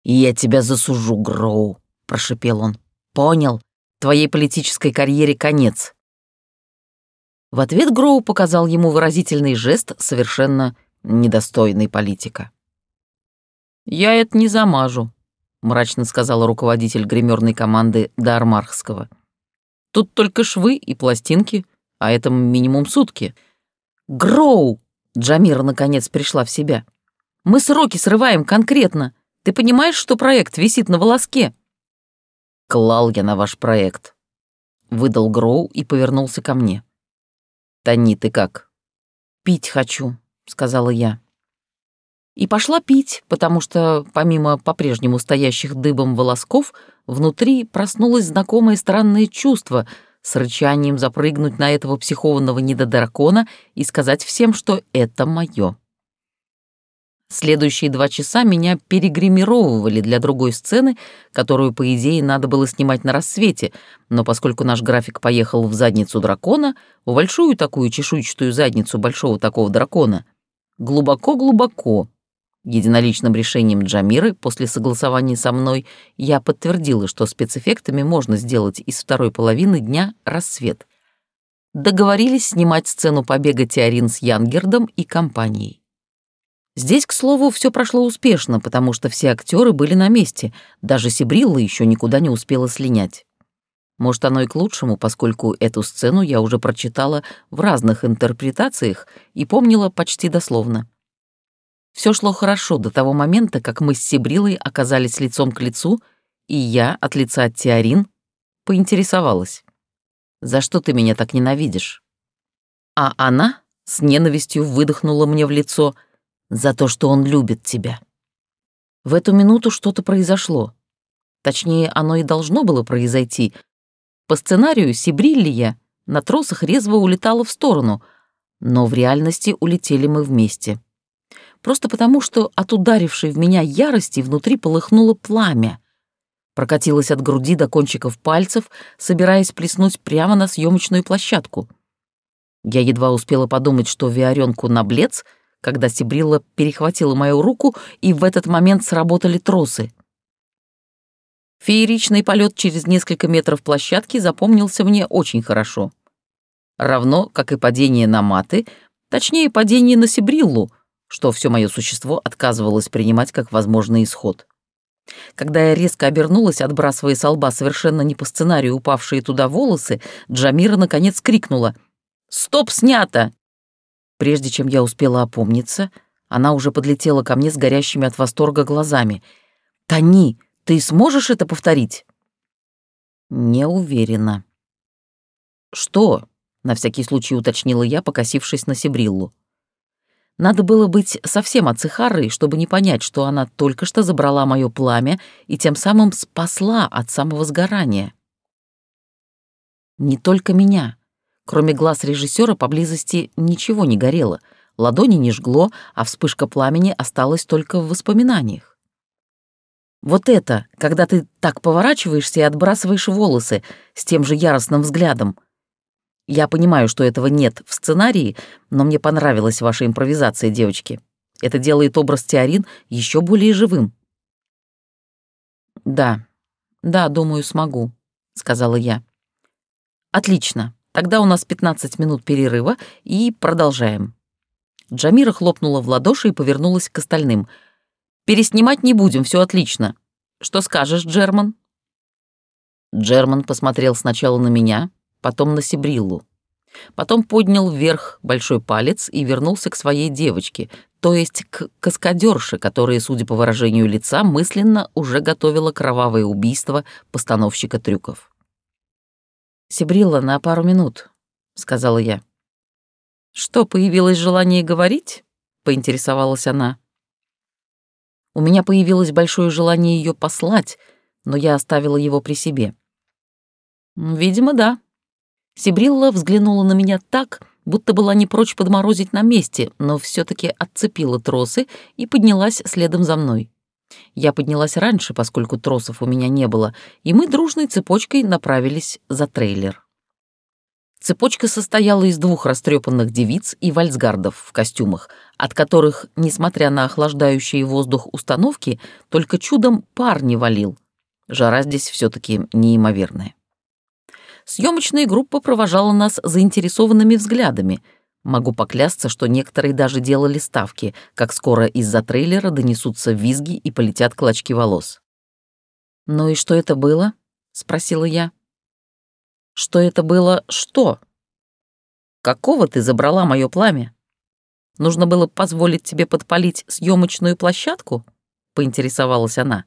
«Я тебя засужу, Гроу», — прошепел он. «Понял. Твоей политической карьере конец». В ответ Гроу показал ему выразительный жест, совершенно недостойный политика. «Я это не замажу», — мрачно сказала руководитель гримерной команды Дармархского. «Тут только швы и пластинки, а это минимум сутки». «Гроу!» — Джамира наконец пришла в себя. «Мы сроки срываем конкретно. Ты понимаешь, что проект висит на волоске?» «Клал я на ваш проект», — выдал Гроу и повернулся ко мне. «Тони, ты как?» «Пить хочу», — сказала я. И пошла пить, потому что, помимо по-прежнему стоящих дыбом волосков, внутри проснулось знакомое странное чувство с рычанием запрыгнуть на этого психованного недодракона и сказать всем, что это мое. Следующие два часа меня перегримировывали для другой сцены, которую, по идее, надо было снимать на рассвете, но поскольку наш график поехал в задницу дракона, в большую такую чешуйчатую задницу большого такого дракона, глубоко-глубоко, единоличным решением Джамиры после согласования со мной я подтвердила, что спецэффектами можно сделать из второй половины дня рассвет. Договорились снимать сцену побега Теорин с Янгердом и компанией. Здесь, к слову, все прошло успешно, потому что все актеры были на месте, даже Сибрилла еще никуда не успела слинять. Может, оно и к лучшему, поскольку эту сцену я уже прочитала в разных интерпретациях и помнила почти дословно. Все шло хорошо до того момента, как мы с Сибрилой оказались лицом к лицу, и я от лица Теорин поинтересовалась. «За что ты меня так ненавидишь?» А она с ненавистью выдохнула мне в лицо — за то, что он любит тебя. В эту минуту что-то произошло. Точнее, оно и должно было произойти. По сценарию Сибриллия на тросах резво улетала в сторону, но в реальности улетели мы вместе. Просто потому, что от ударившей в меня ярости внутри полыхнуло пламя. Прокатилось от груди до кончиков пальцев, собираясь плеснуть прямо на съемочную площадку. Я едва успела подумать, что Виоренку на блец — когда Сибрилла перехватила мою руку, и в этот момент сработали тросы. Фееричный полет через несколько метров площадки запомнился мне очень хорошо. Равно, как и падение на маты, точнее, падение на Сибриллу, что все мое существо отказывалось принимать как возможный исход. Когда я резко обернулась, отбрасывая с лба совершенно не по сценарию упавшие туда волосы, Джамира наконец крикнула «Стоп, снято!» Прежде чем я успела опомниться, она уже подлетела ко мне с горящими от восторга глазами. «Тони, ты сможешь это повторить?» «Не уверена». «Что?» — на всякий случай уточнила я, покосившись на Сибриллу. Надо было быть совсем отцехарой, чтобы не понять, что она только что забрала мое пламя и тем самым спасла от самого сгорания. Не только меня. Кроме глаз режиссера поблизости ничего не горело, ладони не жгло, а вспышка пламени осталась только в воспоминаниях. Вот это, когда ты так поворачиваешься и отбрасываешь волосы с тем же яростным взглядом. Я понимаю, что этого нет в сценарии, но мне понравилась ваша импровизация, девочки. Это делает образ Теорин еще более живым. «Да, да, думаю, смогу», — сказала я. «Отлично. Тогда у нас 15 минут перерыва и продолжаем». Джамира хлопнула в ладоши и повернулась к остальным. «Переснимать не будем, все отлично. Что скажешь, Джерман?» Джерман посмотрел сначала на меня, потом на Сибриллу. Потом поднял вверх большой палец и вернулся к своей девочке, то есть к каскадерше, которая, судя по выражению лица, мысленно уже готовила кровавое убийство постановщика трюков. «Сибрилла, на пару минут», — сказала я. «Что, появилось желание говорить?» — поинтересовалась она. У меня появилось большое желание ее послать, но я оставила его при себе. Видимо, да. Сибрилла взглянула на меня так, будто была не прочь подморозить на месте, но все таки отцепила тросы и поднялась следом за мной. Я поднялась раньше, поскольку тросов у меня не было, и мы дружной цепочкой направились за трейлер. Цепочка состояла из двух растрепанных девиц и вальсгардов в костюмах, от которых, несмотря на охлаждающий воздух установки, только чудом пар не валил. Жара здесь все таки неимоверная. Съемочная группа провожала нас заинтересованными взглядами. Могу поклясться, что некоторые даже делали ставки, как скоро из-за трейлера донесутся визги и полетят клочки волос. «Ну и что это было?» — спросила я что это было что? Какого ты забрала мое пламя? Нужно было позволить тебе подпалить съемочную площадку? Поинтересовалась она.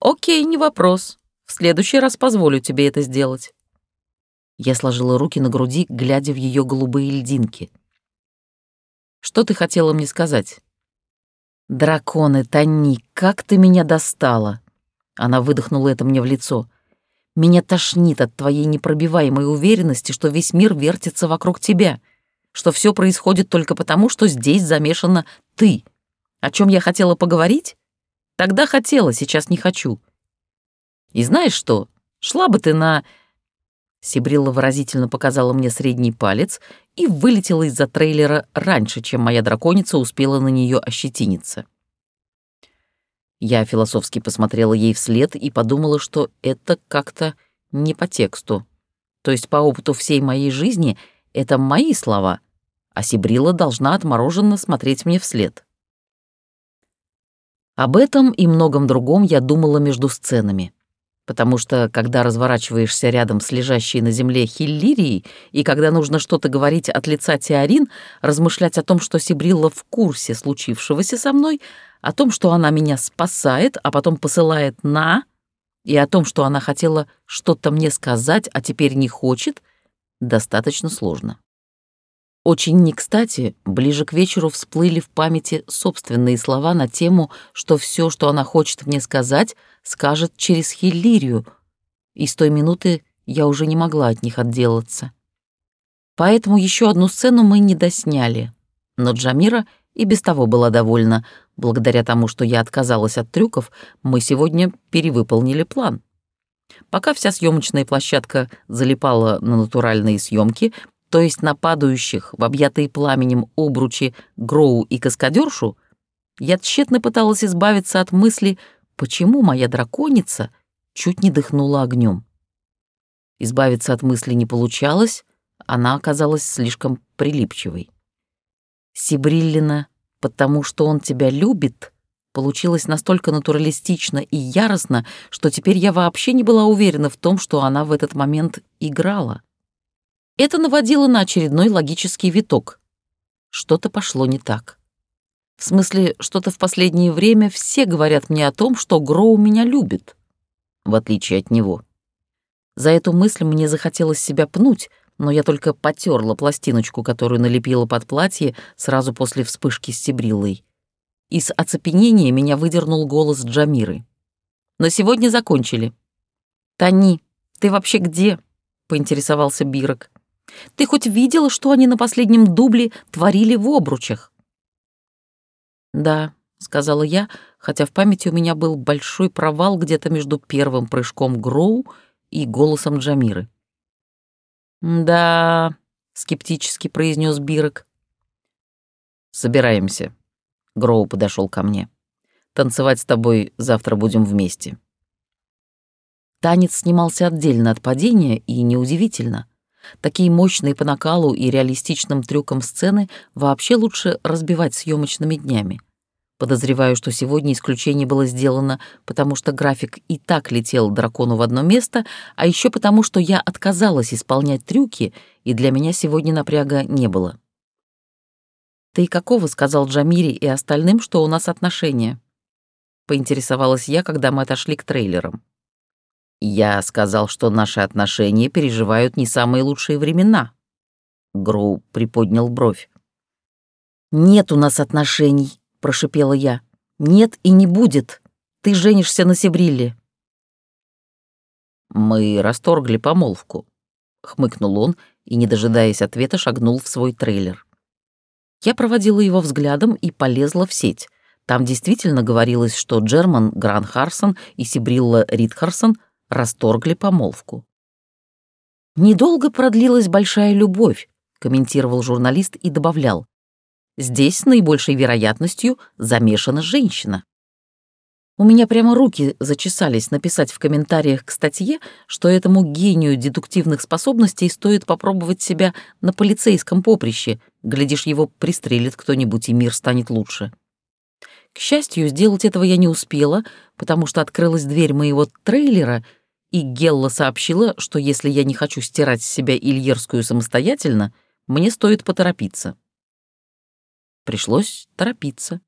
Окей, не вопрос. В следующий раз позволю тебе это сделать. Я сложила руки на груди, глядя в ее голубые льдинки. Что ты хотела мне сказать? Драконы, Тони, как ты меня достала! Она выдохнула это мне в лицо. Меня тошнит от твоей непробиваемой уверенности, что весь мир вертится вокруг тебя, что все происходит только потому, что здесь замешана ты. О чем я хотела поговорить? Тогда хотела, сейчас не хочу. И знаешь что? Шла бы ты на... Сибрилла выразительно показала мне средний палец и вылетела из-за трейлера раньше, чем моя драконица успела на нее ощетиниться. Я философски посмотрела ей вслед и подумала, что это как-то не по тексту. То есть по опыту всей моей жизни это мои слова, а Сибрила должна отмороженно смотреть мне вслед. Об этом и многом другом я думала между сценами. Потому что, когда разворачиваешься рядом с лежащей на земле Хиллирией, и когда нужно что-то говорить от лица Теорин, размышлять о том, что Сибрилла в курсе случившегося со мной, о том, что она меня спасает, а потом посылает на, и о том, что она хотела что-то мне сказать, а теперь не хочет, достаточно сложно. Очень не кстати, ближе к вечеру всплыли в памяти собственные слова на тему, что все, что она хочет мне сказать, скажет через Хиллирию, и с той минуты я уже не могла от них отделаться. Поэтому еще одну сцену мы не досняли, но Джамира и без того была довольна. Благодаря тому, что я отказалась от трюков, мы сегодня перевыполнили план. Пока вся съемочная площадка залипала на натуральные съемки, то есть на падающих в объятые пламенем обручи Гроу и каскадершу, я тщетно пыталась избавиться от мысли, почему моя драконица чуть не дыхнула огнем. Избавиться от мысли не получалось, она оказалась слишком прилипчивой. Сибриллина, потому что он тебя любит, получилось настолько натуралистично и яростно, что теперь я вообще не была уверена в том, что она в этот момент играла. Это наводило на очередной логический виток. Что-то пошло не так. В смысле, что-то в последнее время все говорят мне о том, что Гроу меня любит, в отличие от него. За эту мысль мне захотелось себя пнуть, но я только потерла пластиночку, которую налепила под платье сразу после вспышки с Сибриллой. Из оцепенения меня выдернул голос Джамиры. «На сегодня закончили». «Тани, ты вообще где?» — поинтересовался Бирок. «Ты хоть видела, что они на последнем дубле творили в обручах?» «Да», — сказала я, хотя в памяти у меня был большой провал где-то между первым прыжком Гроу и голосом Джамиры. «Да», — скептически произнес Бирок. «Собираемся». Гроу подошел ко мне. «Танцевать с тобой завтра будем вместе». Танец снимался отдельно от падения, и неудивительно. Такие мощные по накалу и реалистичным трюкам сцены вообще лучше разбивать съемочными днями. Подозреваю, что сегодня исключение было сделано, потому что график и так летел дракону в одно место, а еще потому, что я отказалась исполнять трюки, и для меня сегодня напряга не было. «Ты какого?» — сказал Джамири и остальным, что у нас отношения. Поинтересовалась я, когда мы отошли к трейлерам. «Я сказал, что наши отношения переживают не самые лучшие времена». Гроу приподнял бровь. «Нет у нас отношений», — прошипела я. «Нет и не будет. Ты женишься на Сибрилле». «Мы расторгли помолвку», — хмыкнул он и, не дожидаясь ответа, шагнул в свой трейлер. Я проводила его взглядом и полезла в сеть. Там действительно говорилось, что Джерман Гранхарсон и Сибрилла Ридхарсон расторгли помолвку. «Недолго продлилась большая любовь», — комментировал журналист и добавлял. «Здесь с наибольшей вероятностью замешана женщина». У меня прямо руки зачесались написать в комментариях к статье, что этому гению дедуктивных способностей стоит попробовать себя на полицейском поприще. Глядишь, его пристрелит кто-нибудь, и мир станет лучше. К счастью, сделать этого я не успела, потому что открылась дверь моего трейлера, и Гелла сообщила, что если я не хочу стирать с себя Ильерскую самостоятельно, мне стоит поторопиться. Пришлось торопиться.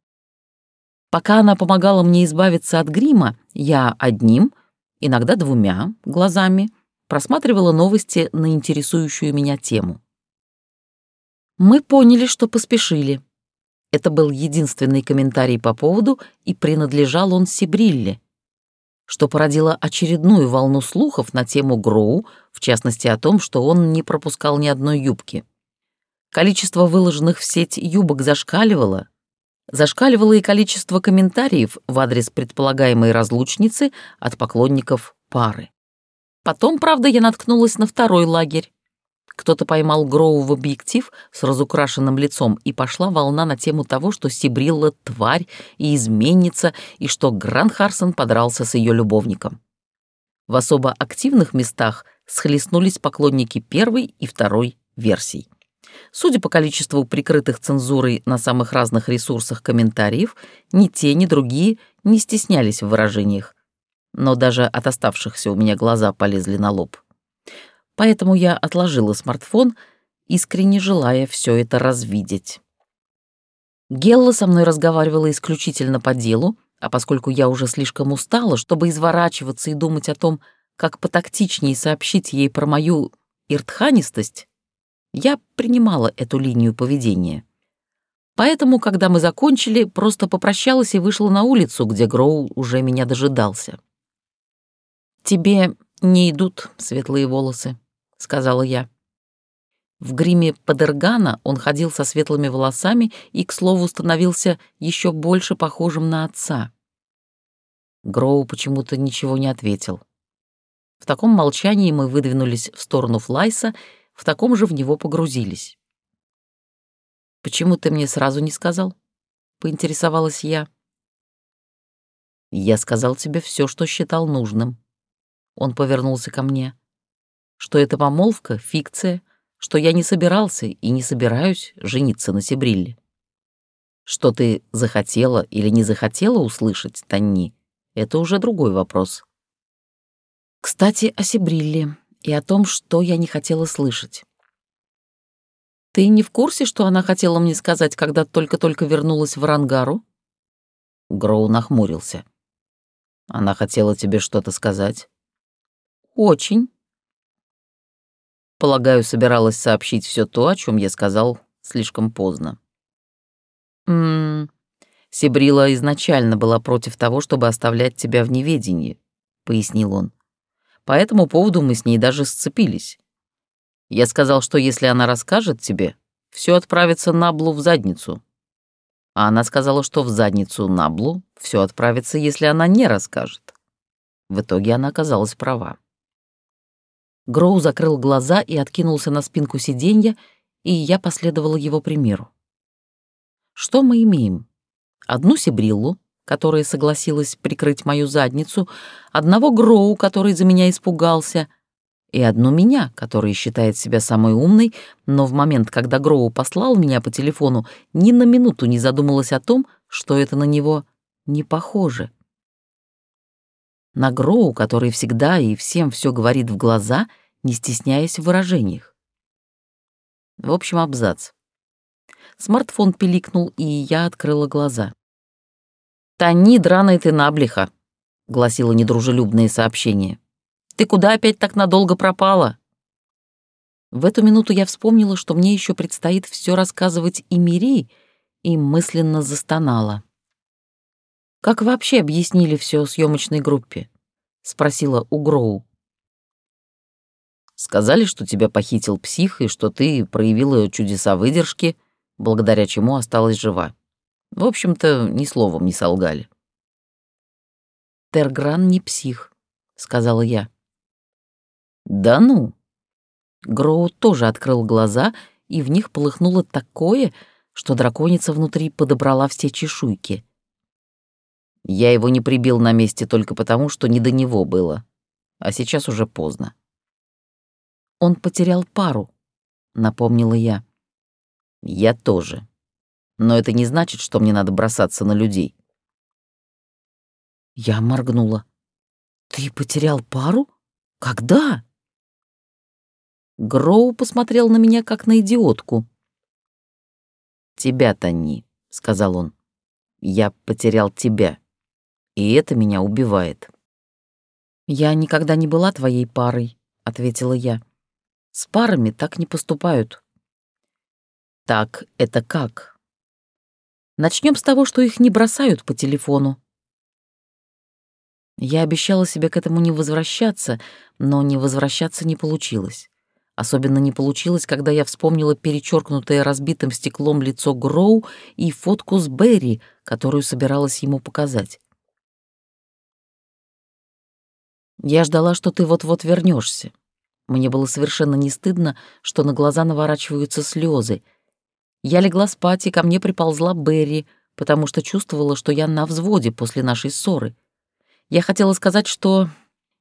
Пока она помогала мне избавиться от грима, я одним, иногда двумя глазами просматривала новости на интересующую меня тему. Мы поняли, что поспешили. Это был единственный комментарий по поводу, и принадлежал он Сибрилле, что породило очередную волну слухов на тему Гроу, в частности о том, что он не пропускал ни одной юбки. Количество выложенных в сеть юбок зашкаливало, Зашкаливало и количество комментариев в адрес предполагаемой разлучницы от поклонников пары. Потом, правда, я наткнулась на второй лагерь. Кто-то поймал Гроу в объектив с разукрашенным лицом, и пошла волна на тему того, что Сибрилла — тварь и изменница, и что Гран Харсон подрался с ее любовником. В особо активных местах схлестнулись поклонники первой и второй версий. Судя по количеству прикрытых цензурой на самых разных ресурсах комментариев, ни те, ни другие не стеснялись в выражениях. Но даже от оставшихся у меня глаза полезли на лоб. Поэтому я отложила смартфон, искренне желая все это развидеть. Гелла со мной разговаривала исключительно по делу, а поскольку я уже слишком устала, чтобы изворачиваться и думать о том, как потактичнее сообщить ей про мою иртханистость, я принимала эту линию поведения. Поэтому, когда мы закончили, просто попрощалась и вышла на улицу, где Гроу уже меня дожидался. «Тебе не идут светлые волосы», — сказала я. В гриме Падергана он ходил со светлыми волосами и, к слову, становился еще больше похожим на отца. Гроу почему-то ничего не ответил. В таком молчании мы выдвинулись в сторону Флайса в таком же в него погрузились. «Почему ты мне сразу не сказал?» — поинтересовалась я. «Я сказал тебе все, что считал нужным». Он повернулся ко мне. «Что это помолвка, фикция, что я не собирался и не собираюсь жениться на Сибрилле. Что ты захотела или не захотела услышать, Танни, это уже другой вопрос». «Кстати, о Сибрилле и о том, что я не хотела слышать. «Ты не в курсе, что она хотела мне сказать, когда только-только вернулась в Рангару?» Гроу нахмурился. «Она хотела тебе что-то сказать?» «Очень». Полагаю, собиралась сообщить все то, о чем я сказал слишком поздно. «М-м, Сибрила изначально была против того, чтобы оставлять тебя в неведении», — пояснил он. По этому поводу мы с ней даже сцепились. Я сказал, что если она расскажет тебе, все отправится Наблу в задницу. А она сказала, что в задницу Наблу все отправится, если она не расскажет. В итоге она оказалась права. Гроу закрыл глаза и откинулся на спинку сиденья, и я последовала его примеру. Что мы имеем? Одну сибриллу, которая согласилась прикрыть мою задницу, одного Гроу, который за меня испугался, и одну меня, которая считает себя самой умной, но в момент, когда Гроу послал меня по телефону, ни на минуту не задумалась о том, что это на него не похоже. На Гроу, который всегда и всем все говорит в глаза, не стесняясь в выражениях. В общем, абзац. Смартфон пиликнул, и я открыла глаза. «Тони, драная ты наблиха», — гласило недружелюбное сообщение. «Ты куда опять так надолго пропала?» В эту минуту я вспомнила, что мне еще предстоит все рассказывать и Мири, и мысленно застонала. «Как вообще объяснили все съемочной группе?» — спросила у Гроу. Сказали, что тебя похитил псих и что ты проявила чудеса выдержки, благодаря чему осталась жива. В общем-то, ни словом не солгали. «Тергран не псих», — сказала я. «Да ну!» Гроу тоже открыл глаза, и в них полыхнуло такое, что драконица внутри подобрала все чешуйки. Я его не прибил на месте только потому, что не до него было. А сейчас уже поздно. Он потерял пару, напомнила я. Я тоже. Но это не значит, что мне надо бросаться на людей. Я моргнула. Ты потерял пару? Когда? Гроу посмотрел на меня как на идиотку. «Тебя, Тони», — сказал он. «Я потерял тебя, и это меня убивает». «Я никогда не была твоей парой», — ответила я. С парами так не поступают. Так это как? Начнем с того, что их не бросают по телефону. Я обещала себе к этому не возвращаться, но не возвращаться не получилось. Особенно не получилось, когда я вспомнила перечеркнутое разбитым стеклом лицо Гроу и фотку с Берри, которую собиралась ему показать. Я ждала, что ты вот-вот вернешься. Мне было совершенно не стыдно, что на глаза наворачиваются слезы. Я легла спать, и ко мне приползла Берри, потому что чувствовала, что я на взводе после нашей ссоры. Я хотела сказать, что...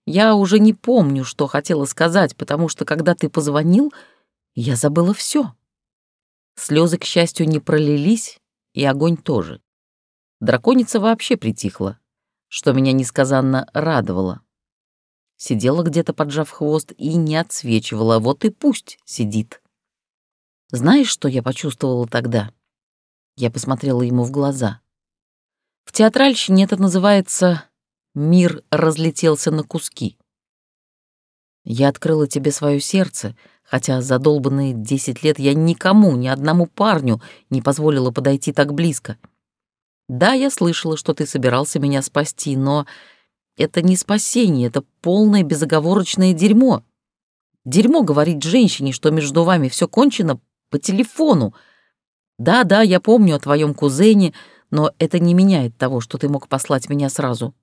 Я уже не помню, что хотела сказать, потому что, когда ты позвонил, я забыла все. Слезы, к счастью, не пролились, и огонь тоже. Драконица вообще притихла, что меня несказанно радовало сидела где-то поджав хвост и не отсвечивала, вот и пусть сидит. Знаешь, что я почувствовала тогда? Я посмотрела ему в глаза. В театральщине это называется «мир разлетелся на куски». Я открыла тебе свое сердце, хотя за долбанные десять лет я никому, ни одному парню не позволила подойти так близко. Да, я слышала, что ты собирался меня спасти, но это не спасение, это полное безоговорочное дерьмо. Дерьмо говорить женщине, что между вами все кончено по телефону. Да-да, я помню о твоем кузене, но это не меняет того, что ты мог послать меня сразу.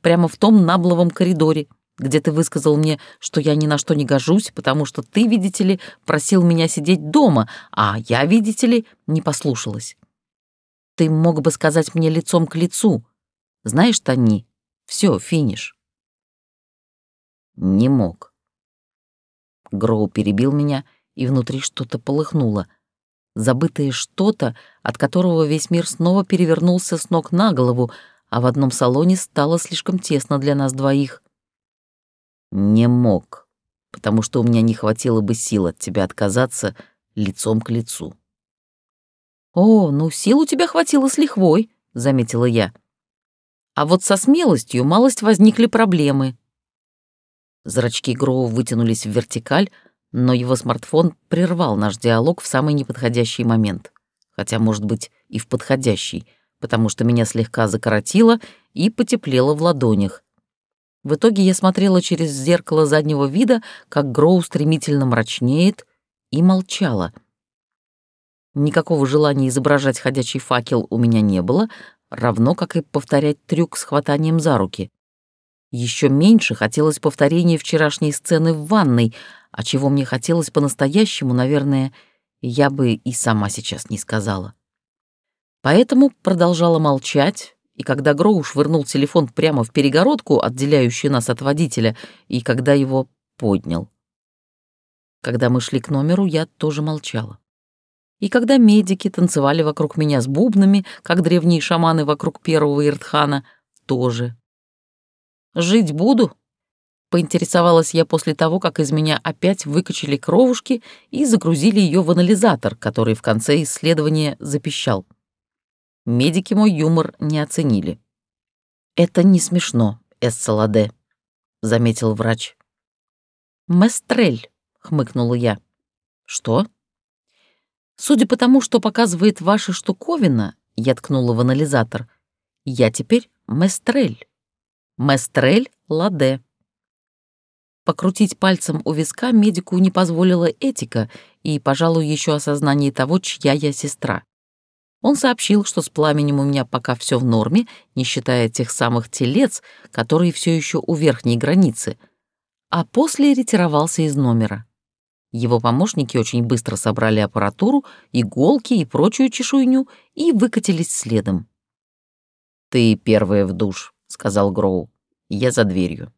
Прямо в том набловом коридоре, где ты высказал мне, что я ни на что не гожусь, потому что ты, видите ли, просил меня сидеть дома, а я, видите ли, не послушалась. Ты мог бы сказать мне лицом к лицу. Знаешь, Тони, все, финиш. Не мог. Гроу перебил меня, и внутри что-то полыхнуло. Забытое что-то, от которого весь мир снова перевернулся с ног на голову, а в одном салоне стало слишком тесно для нас двоих. Не мог, потому что у меня не хватило бы сил от тебя отказаться лицом к лицу. «О, ну сил у тебя хватило с лихвой», — заметила я. А вот со смелостью малость возникли проблемы. Зрачки Гроу вытянулись в вертикаль, но его смартфон прервал наш диалог в самый неподходящий момент. Хотя, может быть, и в подходящий, потому что меня слегка закоротило и потеплело в ладонях. В итоге я смотрела через зеркало заднего вида, как Гроу стремительно мрачнеет, и молчала. Никакого желания изображать ходячий факел у меня не было, равно как и повторять трюк с хватанием за руки. Еще меньше хотелось повторения вчерашней сцены в ванной, а чего мне хотелось по-настоящему, наверное, я бы и сама сейчас не сказала. Поэтому продолжала молчать, и когда Гроу швырнул телефон прямо в перегородку, отделяющую нас от водителя, и когда его поднял. Когда мы шли к номеру, я тоже молчала. И когда медики танцевали вокруг меня с бубнами, как древние шаманы вокруг первого Иртхана, тоже. «Жить буду?» — поинтересовалась я после того, как из меня опять выкачали кровушки и загрузили ее в анализатор, который в конце исследования запищал. Медики мой юмор не оценили. «Это не смешно, Эссаладе», — заметил врач. «Местрель», — хмыкнула я. «Что?» Судя по тому, что показывает ваша штуковина, я ткнула в анализатор, я теперь Местрель. Местрель Ладе. покрутить пальцем у виска медику не позволила этика и, пожалуй, еще осознание того, чья я сестра. Он сообщил, что с пламенем у меня пока все в норме, не считая тех самых телец, которые все еще у верхней границы, а после ретировался из номера. Его помощники очень быстро собрали аппаратуру, иголки и прочую чешуйню и выкатились следом. «Ты первая в душ», — сказал Гроу. «Я за дверью».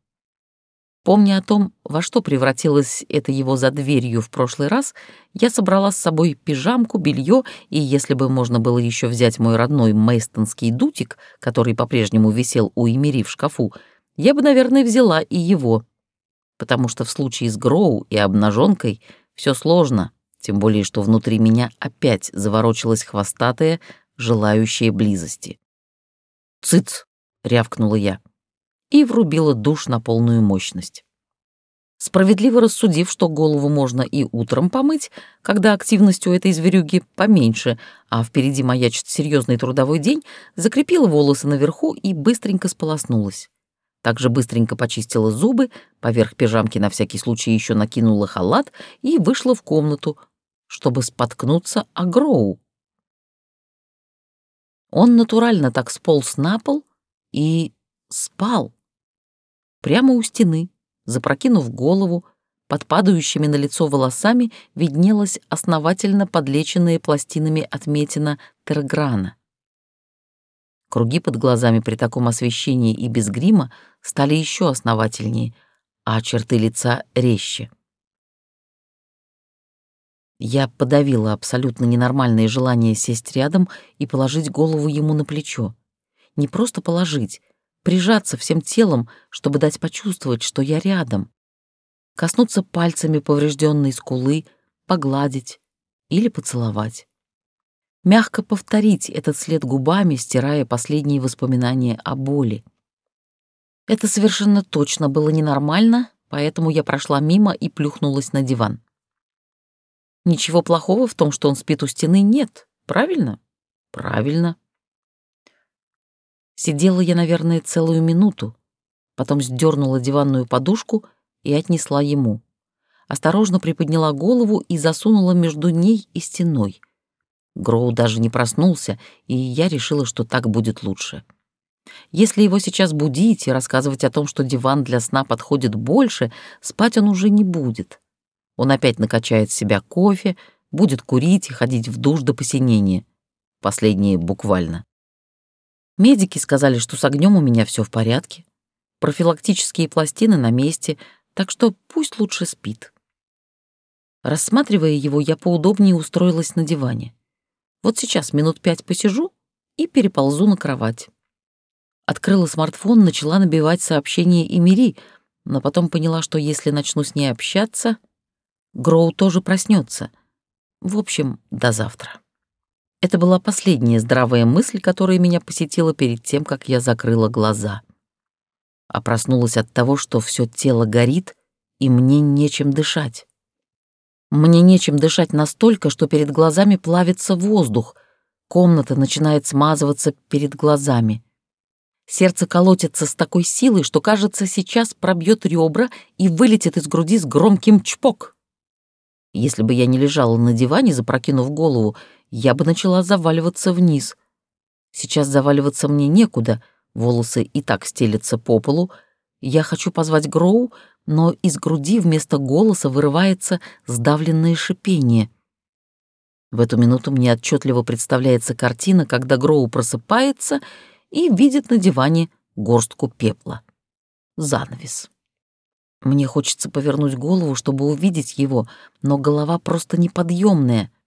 Помня о том, во что превратилось это его за дверью в прошлый раз, я собрала с собой пижамку, белье, и если бы можно было еще взять мой родной мейстонский дутик, который по-прежнему висел у Эмири в шкафу, я бы, наверное, взяла и его. Потому что в случае с Гроу и обнаженкой все сложно, тем более что внутри меня опять заворочилась хвостатая, желающая близости. «Цыц!» — рявкнула я и врубила душ на полную мощность. Справедливо рассудив, что голову можно и утром помыть, когда активность у этой зверюги поменьше, а впереди маячит серьезный трудовой день, закрепила волосы наверху и быстренько сполоснулась. Также быстренько почистила зубы, поверх пижамки на всякий случай еще накинула халат и вышла в комнату, чтобы споткнуться о Гроу. Он натурально так сполз на пол и спал прямо у стены, запрокинув голову, под падающими на лицо волосами виднелась основательно подлеченная пластинами отметина Терграна. Круги под глазами при таком освещении и без грима стали еще основательнее, а черты лица резче. Я подавила абсолютно ненормальное желание сесть рядом и положить голову ему на плечо. Не просто положить, прижаться всем телом, чтобы дать почувствовать, что я рядом, коснуться пальцами поврежденной скулы, погладить или поцеловать. Мягко повторить этот след губами, стирая последние воспоминания о боли. Это совершенно точно было ненормально, поэтому я прошла мимо и плюхнулась на диван. Ничего плохого в том, что он спит у стены, нет, правильно? Правильно. Сидела я, наверное, целую минуту, потом сдернула диванную подушку и отнесла ему. Осторожно приподняла голову и засунула между ней и стеной. Гроу даже не проснулся, и я решила, что так будет лучше. Если его сейчас будить и рассказывать о том, что диван для сна подходит больше, спать он уже не будет. Он опять накачает себя кофе, будет курить и ходить в душ до посинения. Последнее буквально. Медики сказали, что с огнем у меня все в порядке. Профилактические пластины на месте, так что пусть лучше спит. Рассматривая его, я поудобнее устроилась на диване. Вот сейчас минут пять посижу и переползу на кровать. Открыла смартфон, начала набивать сообщение Эмири, но потом поняла, что если начну с ней общаться, Гроу тоже проснется. В общем, до завтра. Это была последняя здравая мысль, которая меня посетила перед тем, как я закрыла глаза. А проснулась от того, что все тело горит, и мне нечем дышать. Мне нечем дышать настолько, что перед глазами плавится воздух, комната начинает смазываться перед глазами. Сердце колотится с такой силой, что, кажется, сейчас пробьет ребра и вылетит из груди с громким чпок. Если бы я не лежала на диване, запрокинув голову, я бы начала заваливаться вниз. Сейчас заваливаться мне некуда, волосы и так стелятся по полу. Я хочу позвать Гроу, но из груди вместо голоса вырывается сдавленное шипение. В эту минуту мне отчетливо представляется картина, когда Гроу просыпается и видит на диване горстку пепла. Занавес. Мне хочется повернуть голову, чтобы увидеть его, но голова просто неподъемная —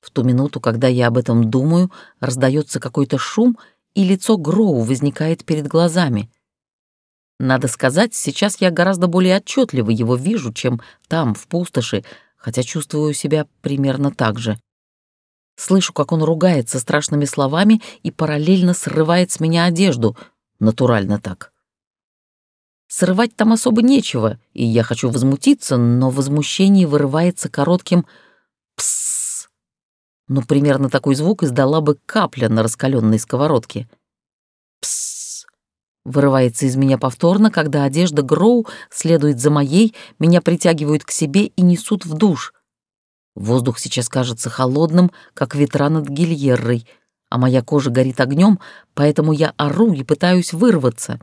в ту минуту, когда я об этом думаю, раздается какой-то шум, и лицо Гроу возникает перед глазами. Надо сказать, сейчас я гораздо более отчетливо его вижу, чем там, в пустоши, хотя чувствую себя примерно так же. Слышу, как он ругается страшными словами и параллельно срывает с меня одежду. Натурально так. Срывать там особо нечего, и я хочу возмутиться, но возмущение вырывается коротким «псс» но примерно такой звук издала бы капля на раскаленной сковородке. Вырывается из меня повторно, когда одежда Гроу следует за моей, меня притягивают к себе и несут в душ. Воздух сейчас кажется холодным, как ветра над гильеррой, а моя кожа горит огнем, поэтому я ору и пытаюсь вырваться.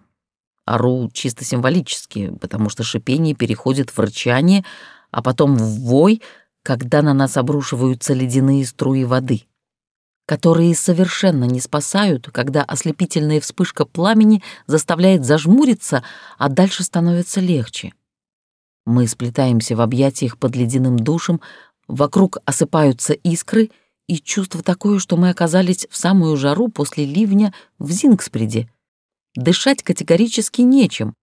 Ору чисто символически, потому что шипение переходит в рычание, а потом в вой, когда на нас обрушиваются ледяные струи воды, которые совершенно не спасают, когда ослепительная вспышка пламени заставляет зажмуриться, а дальше становится легче. Мы сплетаемся в объятиях под ледяным душем, Вокруг осыпаются искры, и чувство такое, что мы оказались в самую жару после ливня в Зингспреде. Дышать категорически нечем.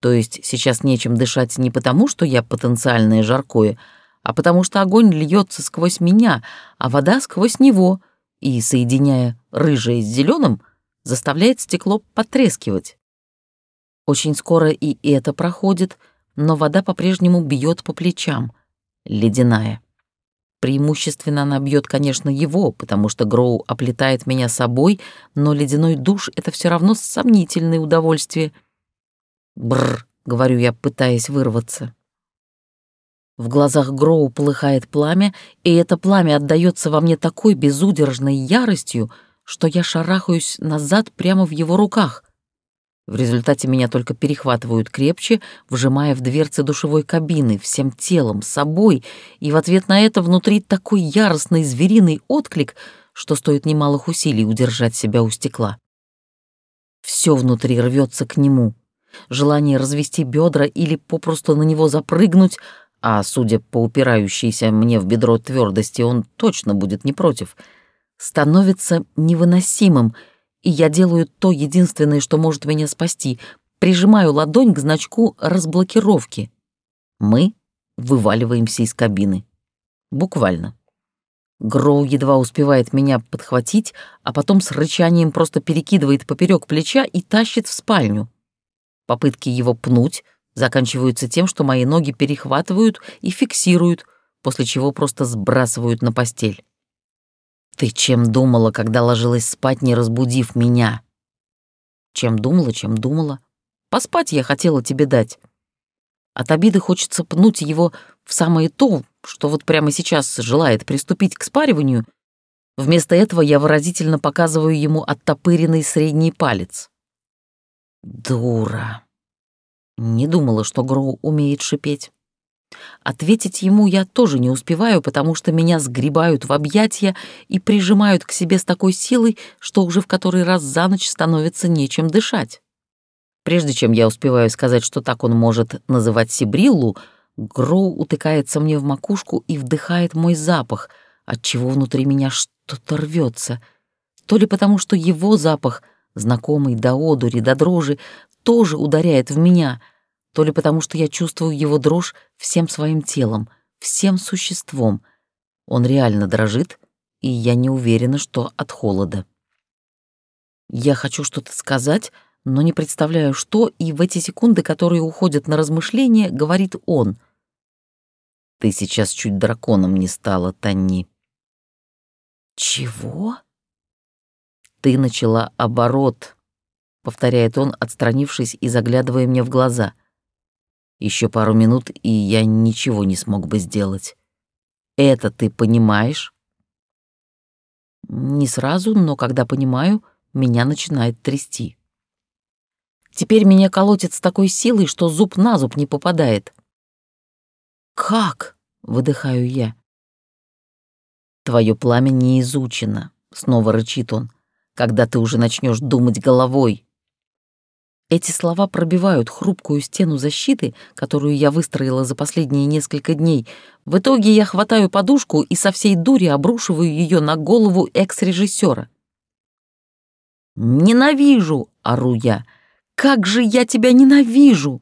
То есть сейчас нечем дышать не потому, что я потенциальное жаркое, а потому что огонь льется сквозь меня, а вода сквозь него, и, соединяя рыжее с зеленым, заставляет стекло потрескивать. Очень скоро и это проходит, но вода по-прежнему бьет по плечам, ледяная. Преимущественно она бьет, конечно, его, потому что Гроу оплетает меня собой, но ледяной душ — это все равно сомнительное удовольствие. Бррр, говорю я, пытаясь вырваться. В глазах Гроу полыхает пламя, и это пламя отдаётся во мне такой безудержной яростью, что я шарахаюсь назад прямо в его руках. В результате меня только перехватывают крепче, вжимая в дверцы душевой кабины всем телом, собой, и в ответ на это внутри такой яростный звериный отклик, что стоит немалых усилий удержать себя у стекла. Все внутри рвется к нему. Желание развести бедра или попросту на него запрыгнуть, а, судя по упирающейся мне в бедро твердости, он точно будет не против, становится невыносимым — и я делаю то единственное, что может меня спасти. Прижимаю ладонь к значку разблокировки. Мы вываливаемся из кабины. Буквально. Гроу едва успевает меня подхватить, а потом с рычанием просто перекидывает поперек плеча и тащит в спальню. Попытки его пнуть заканчиваются тем, что мои ноги перехватывают и фиксируют, после чего просто сбрасывают на постель. Ты чем думала, когда ложилась спать, не разбудив меня? Чем думала, чем думала. Поспать я хотела тебе дать. От обиды хочется пнуть его в самое то, что вот прямо сейчас желает приступить к спариванию. Вместо этого я выразительно показываю ему оттопыренный средний палец. Дура. Не думала, что Гроу умеет шипеть. Ответить ему я тоже не успеваю, потому что меня сгребают в объятия и прижимают к себе с такой силой, что уже в который раз за ночь становится нечем дышать. Прежде чем я успеваю сказать, что так он может называть Сибриллу, Гроу утыкается мне в макушку и вдыхает мой запах, отчего внутри меня что-то рвется. То ли потому, что его запах, знакомый до одури, до дрожи, тоже ударяет в меня — то ли потому, что я чувствую его дрожь всем своим телом, всем существом. Он реально дрожит, и я не уверена, что от холода. Я хочу что-то сказать, но не представляю, что, и в эти секунды, которые уходят на размышления, говорит он. «Ты сейчас чуть драконом не стала, Танни». «Чего?» «Ты начала оборот», — повторяет он, отстранившись и заглядывая мне в глаза — еще пару минут, и я ничего не смог бы сделать. Это ты понимаешь? Не сразу, но когда понимаю, меня начинает трясти. Теперь меня колотит с такой силой, что зуб на зуб не попадает. «Как?» — выдыхаю я. «Твое пламя не изучено», — снова рычит он, «когда ты уже начнешь думать головой». Эти слова пробивают хрупкую стену защиты, которую я выстроила за последние несколько дней. В итоге я хватаю подушку и со всей дури обрушиваю ее на голову экс-режиссера. «Ненавижу!» — ору я. «Как же я тебя ненавижу!»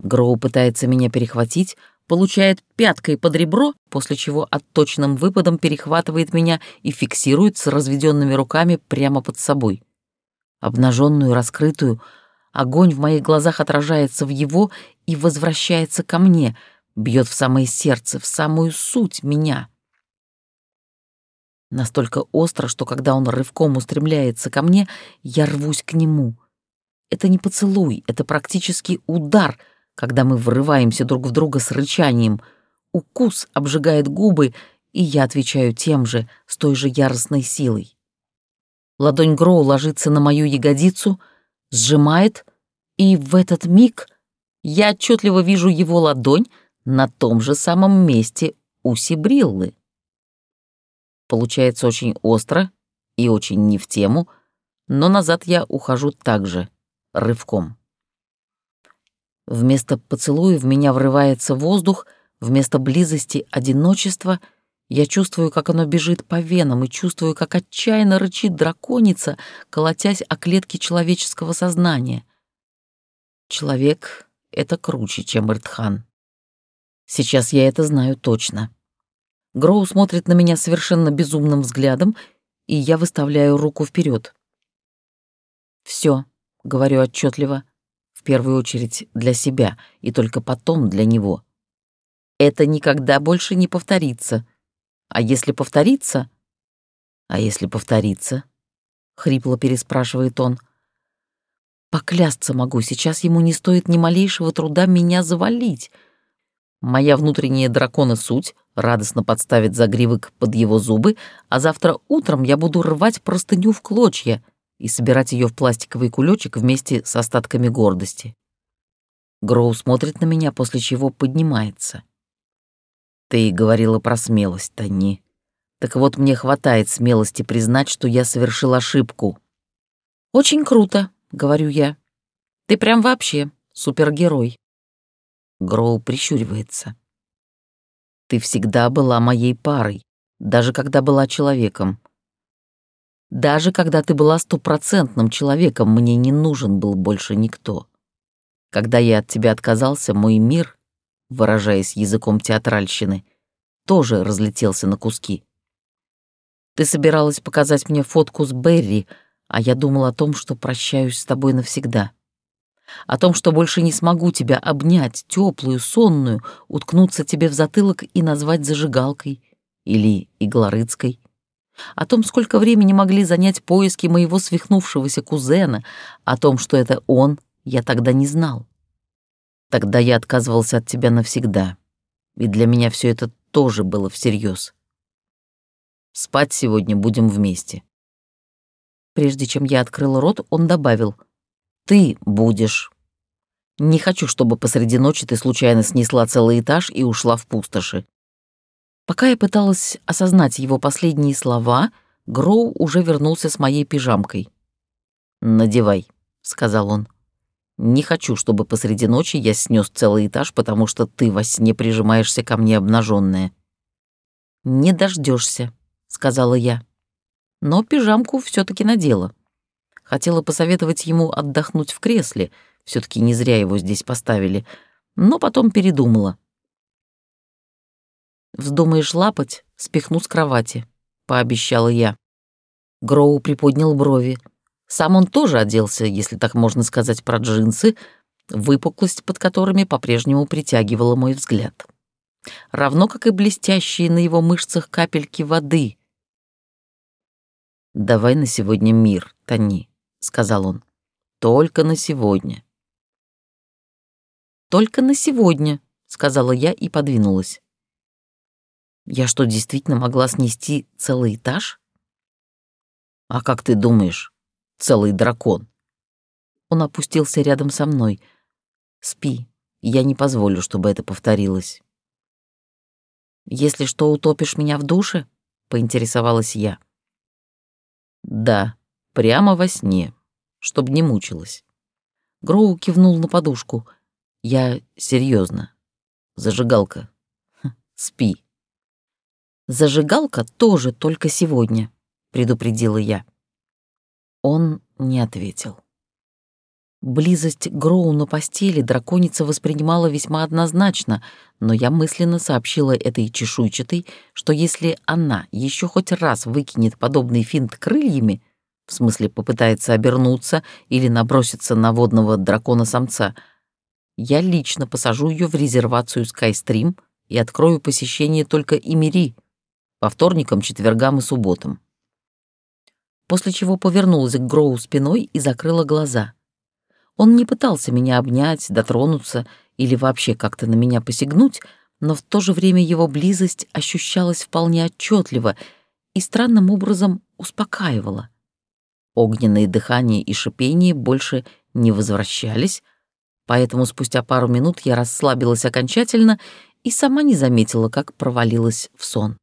Гроу пытается меня перехватить, получает пяткой под ребро, после чего отточенным выпадом перехватывает меня и фиксирует с разведенными руками прямо под собой обнаженную, раскрытую. Огонь в моих глазах отражается в его и возвращается ко мне, бьет в самое сердце, в самую суть меня. Настолько остро, что когда он рывком устремляется ко мне, я рвусь к нему. Это не поцелуй, это практически удар, когда мы врываемся друг в друга с рычанием. Укус обжигает губы, и я отвечаю тем же, с той же яростной силой. Ладонь Гроу ложится на мою ягодицу, сжимает, и в этот миг я отчетливо вижу его ладонь на том же самом месте у Сибриллы. Получается очень остро и очень не в тему, но назад я ухожу также, рывком. Вместо поцелуя в меня врывается воздух, вместо близости — одиночество. Я чувствую, как оно бежит по венам, и чувствую, как отчаянно рычит драконица, колотясь о клетки человеческого сознания. Человек — это круче, чем Иртхан. Сейчас я это знаю точно. Гроу смотрит на меня совершенно безумным взглядом, и я выставляю руку вперед. Все, говорю отчетливо, в первую очередь для себя и только потом для него. Это никогда больше не повторится. А если повторится? А если повторится? Хрипло переспрашивает он. Поклясться могу, сейчас ему не стоит ни малейшего труда меня завалить — Моя внутренняя дракона суть радостно подставит загривок под его зубы, а завтра утром я буду рвать простыню в клочья и собирать ее в пластиковый кулечек вместе с остатками гордости. Гроу смотрит на меня, после чего поднимается. «Ты говорила про смелость, Тони. Так вот, мне хватает смелости признать, что я совершил ошибку». «Очень круто», — говорю я. «Ты прям вообще супергерой». Гроу прищуривается. «Ты всегда была моей парой, даже когда была человеком. Даже когда ты была стопроцентным человеком, мне не нужен был больше никто. Когда я от тебя отказался, мой мир, выражаясь языком театральщины, тоже разлетелся на куски. Ты собиралась показать мне фотку с Берри, а я думал о том, что прощаюсь с тобой навсегда о том, что больше не смогу тебя обнять, теплую, сонную, уткнуться тебе в затылок и назвать зажигалкой или иглорыцкой, о том, сколько времени могли занять поиски моего свихнувшегося кузена, о том, что это он, я тогда не знал. Тогда я отказывался от тебя навсегда, и для меня все это тоже было всерьез. Спать сегодня будем вместе. Прежде чем я открыл рот, он добавил — ты будешь. Не хочу, чтобы посреди ночи ты случайно снесла целый этаж и ушла в пустоши. Пока я пыталась осознать его последние слова, Гроу уже вернулся с моей пижамкой. «Надевай», — сказал он. «Не хочу, чтобы посреди ночи я снес целый этаж, потому что ты во сне прижимаешься ко мне обнаженная. «Не дождешься, сказала я. Но пижамку все таки надела. Хотела посоветовать ему отдохнуть в кресле, все таки не зря его здесь поставили, но потом передумала. «Вздумаешь лапать, спихну с кровати», — пообещала я. Гроу приподнял брови. Сам он тоже оделся, если так можно сказать, про джинсы, выпуклость под которыми по-прежнему притягивала мой взгляд. Равно как и блестящие на его мышцах капельки воды. «Давай на сегодня мир, Тони», — сказал он. «Только на сегодня». «Только на сегодня», — сказала я и подвинулась. «Я что, действительно могла снести целый этаж?» «А как ты думаешь, целый дракон?» Он опустился рядом со мной. «Спи, я не позволю, чтобы это повторилось». «Если что, утопишь меня в душе?» — поинтересовалась я. «Да», Прямо во сне, чтобы не мучилась. Гроу кивнул на подушку. Я серьезно. Зажигалка. Хм, спи. Зажигалка тоже только сегодня, предупредила я. Он не ответил. Близость Гроу на постели драконица воспринимала весьма однозначно, но я мысленно сообщила этой чешуйчатой, что если она еще хоть раз выкинет подобный финт крыльями, в смысле попытается обернуться или наброситься на водного дракона-самца, я лично посажу ее в резервацию Скайстрим и открою посещение только Имери, По вторникам, четвергам и субботам. После чего повернулась к Гроу спиной и закрыла глаза. Он не пытался меня обнять, дотронуться или вообще как-то на меня посягнуть, но в то же время его близость ощущалась вполне отчетливо и странным образом успокаивала. Огненные дыхания и шипение больше не возвращались, поэтому спустя пару минут я расслабилась окончательно и сама не заметила, как провалилась в сон.